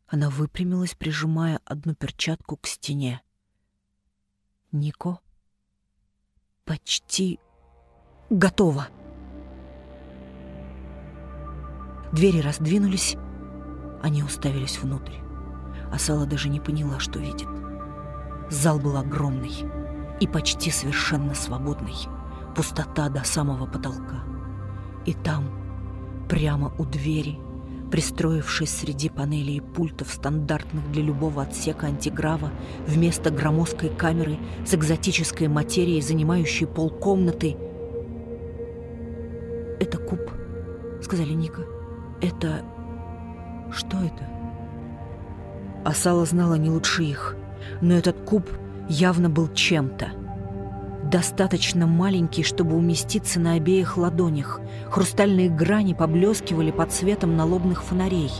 Она выпрямилась, прижимая одну перчатку к стене. Нико почти готово. Двери раздвинулись, они уставились внутрь. Асала даже не поняла, что видит. Зал был огромный и почти совершенно свободный. Пустота до самого потолка. И там, прямо у двери, пристроившись среди панелей и пультов, стандартных для любого отсека антиграва, вместо громоздкой камеры с экзотической материей, занимающей полкомнаты. «Это куб», — сказали Ника. «Это... что это?» Асала знала не лучше их, но этот куб явно был чем-то — достаточно маленький, чтобы уместиться на обеих ладонях. Хрустальные грани поблескивали под светом налобных фонарей.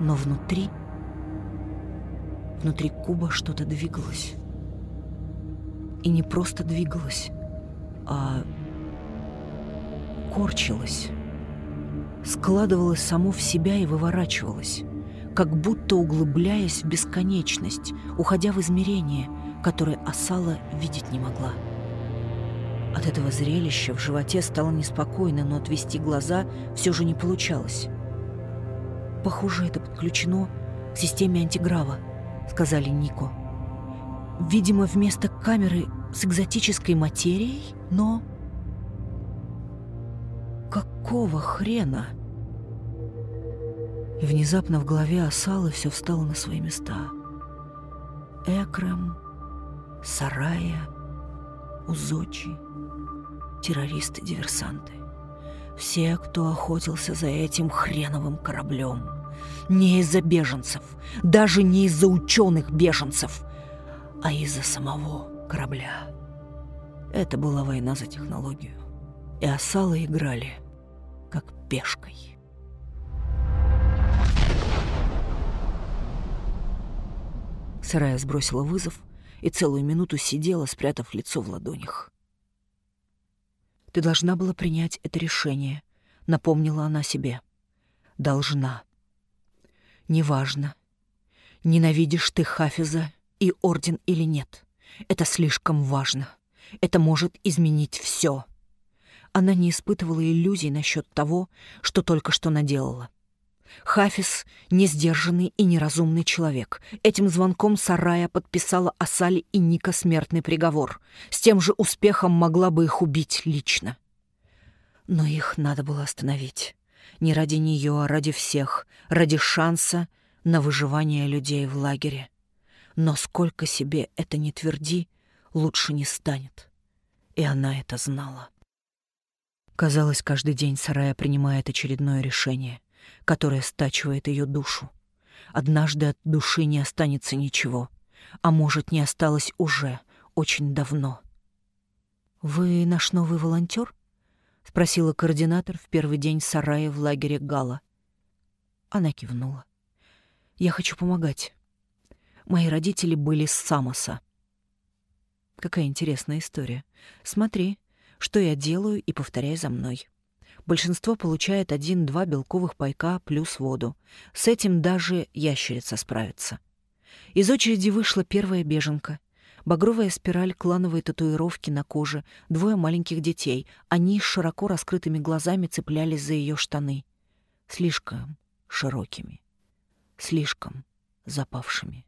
Но внутри... Внутри куба что-то двигалось. И не просто двигалось, а корчилось. Складывалось само в себя и выворачивалось, как будто углубляясь в бесконечность, уходя в измерение — который Асала видеть не могла. От этого зрелища в животе стало неспокойно, но отвести глаза все же не получалось. «Похоже, это подключено к системе антиграва», — сказали Нико. «Видимо, вместо камеры с экзотической материей, но...» «Какого хрена?» Внезапно в голове Асалы все встало на свои места. Экрам, Сарая, Узочи, террористы-диверсанты. Все, кто охотился за этим хреновым кораблем. Не из-за беженцев, даже не из-за ученых-беженцев, а из-за самого корабля. Это была война за технологию. И осалы играли, как пешкой. Сарая сбросила вызов — и целую минуту сидела, спрятав лицо в ладонях. «Ты должна была принять это решение», — напомнила она себе. «Должна. Неважно, ненавидишь ты Хафиза и Орден или нет. Это слишком важно. Это может изменить все». Она не испытывала иллюзий насчет того, что только что наделала. Хафиз — несдержанный и неразумный человек. Этим звонком Сарая подписала Асали и Ника смертный приговор. С тем же успехом могла бы их убить лично. Но их надо было остановить. Не ради нее, а ради всех, ради шанса на выживание людей в лагере. Но сколько себе это не тверди, лучше не станет. И она это знала. Казалось, каждый день Сарая принимает очередное решение — которая стачивает ее душу. Однажды от души не останется ничего, а может, не осталось уже очень давно. «Вы наш новый волонтер?» — спросила координатор в первый день сарая в лагере Гала. Она кивнула. «Я хочу помогать. Мои родители были с Самоса». Какая интересная история. Смотри, что я делаю, и повторяй за мной большинство получает один-два белковых пайка плюс воду. С этим даже ящерица справится. Из очереди вышла первая беженка. Багровая спираль клановой татуировки на коже, двое маленьких детей. Они с широко раскрытыми глазами цеплялись за ее штаны. Слишком широкими. Слишком запавшими.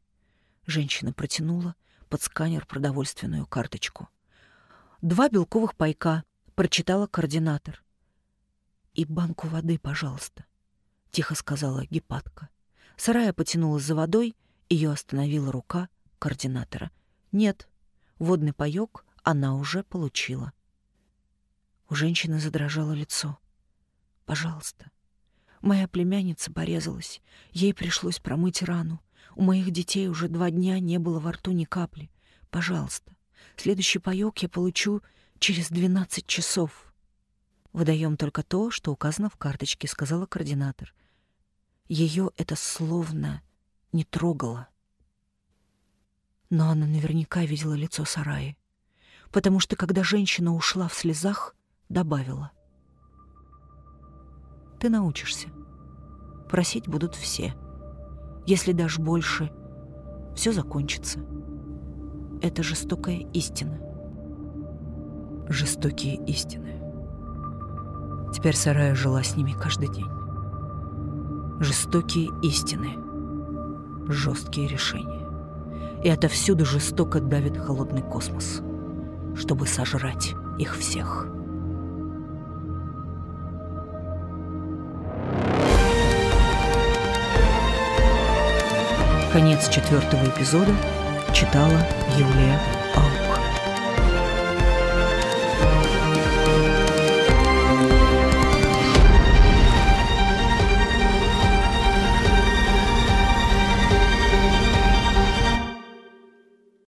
Женщина протянула под сканер продовольственную карточку. «Два белковых пайка», — прочитала координатор. «И банку воды, пожалуйста», — тихо сказала Гепатка. Сарая потянулась за водой, ее остановила рука координатора. «Нет, водный паёк она уже получила». У женщины задрожало лицо. «Пожалуйста». Моя племянница порезалась. Ей пришлось промыть рану. У моих детей уже два дня не было во рту ни капли. Пожалуйста. Следующий паёк я получу через двенадцать часов. «Выдаем только то, что указано в карточке», — сказала координатор. Ее это словно не трогало. Но она наверняка видела лицо Сараи, потому что, когда женщина ушла в слезах, добавила. «Ты научишься. Просить будут все. Если дашь больше, все закончится. Это жестокая истина». Жестокие истины. Теперь Сарая жила с ними каждый день. Жестокие истины. Жесткие решения. И отовсюду жестоко давит холодный космос, чтобы сожрать их всех. Конец четвертого эпизода читала Юлия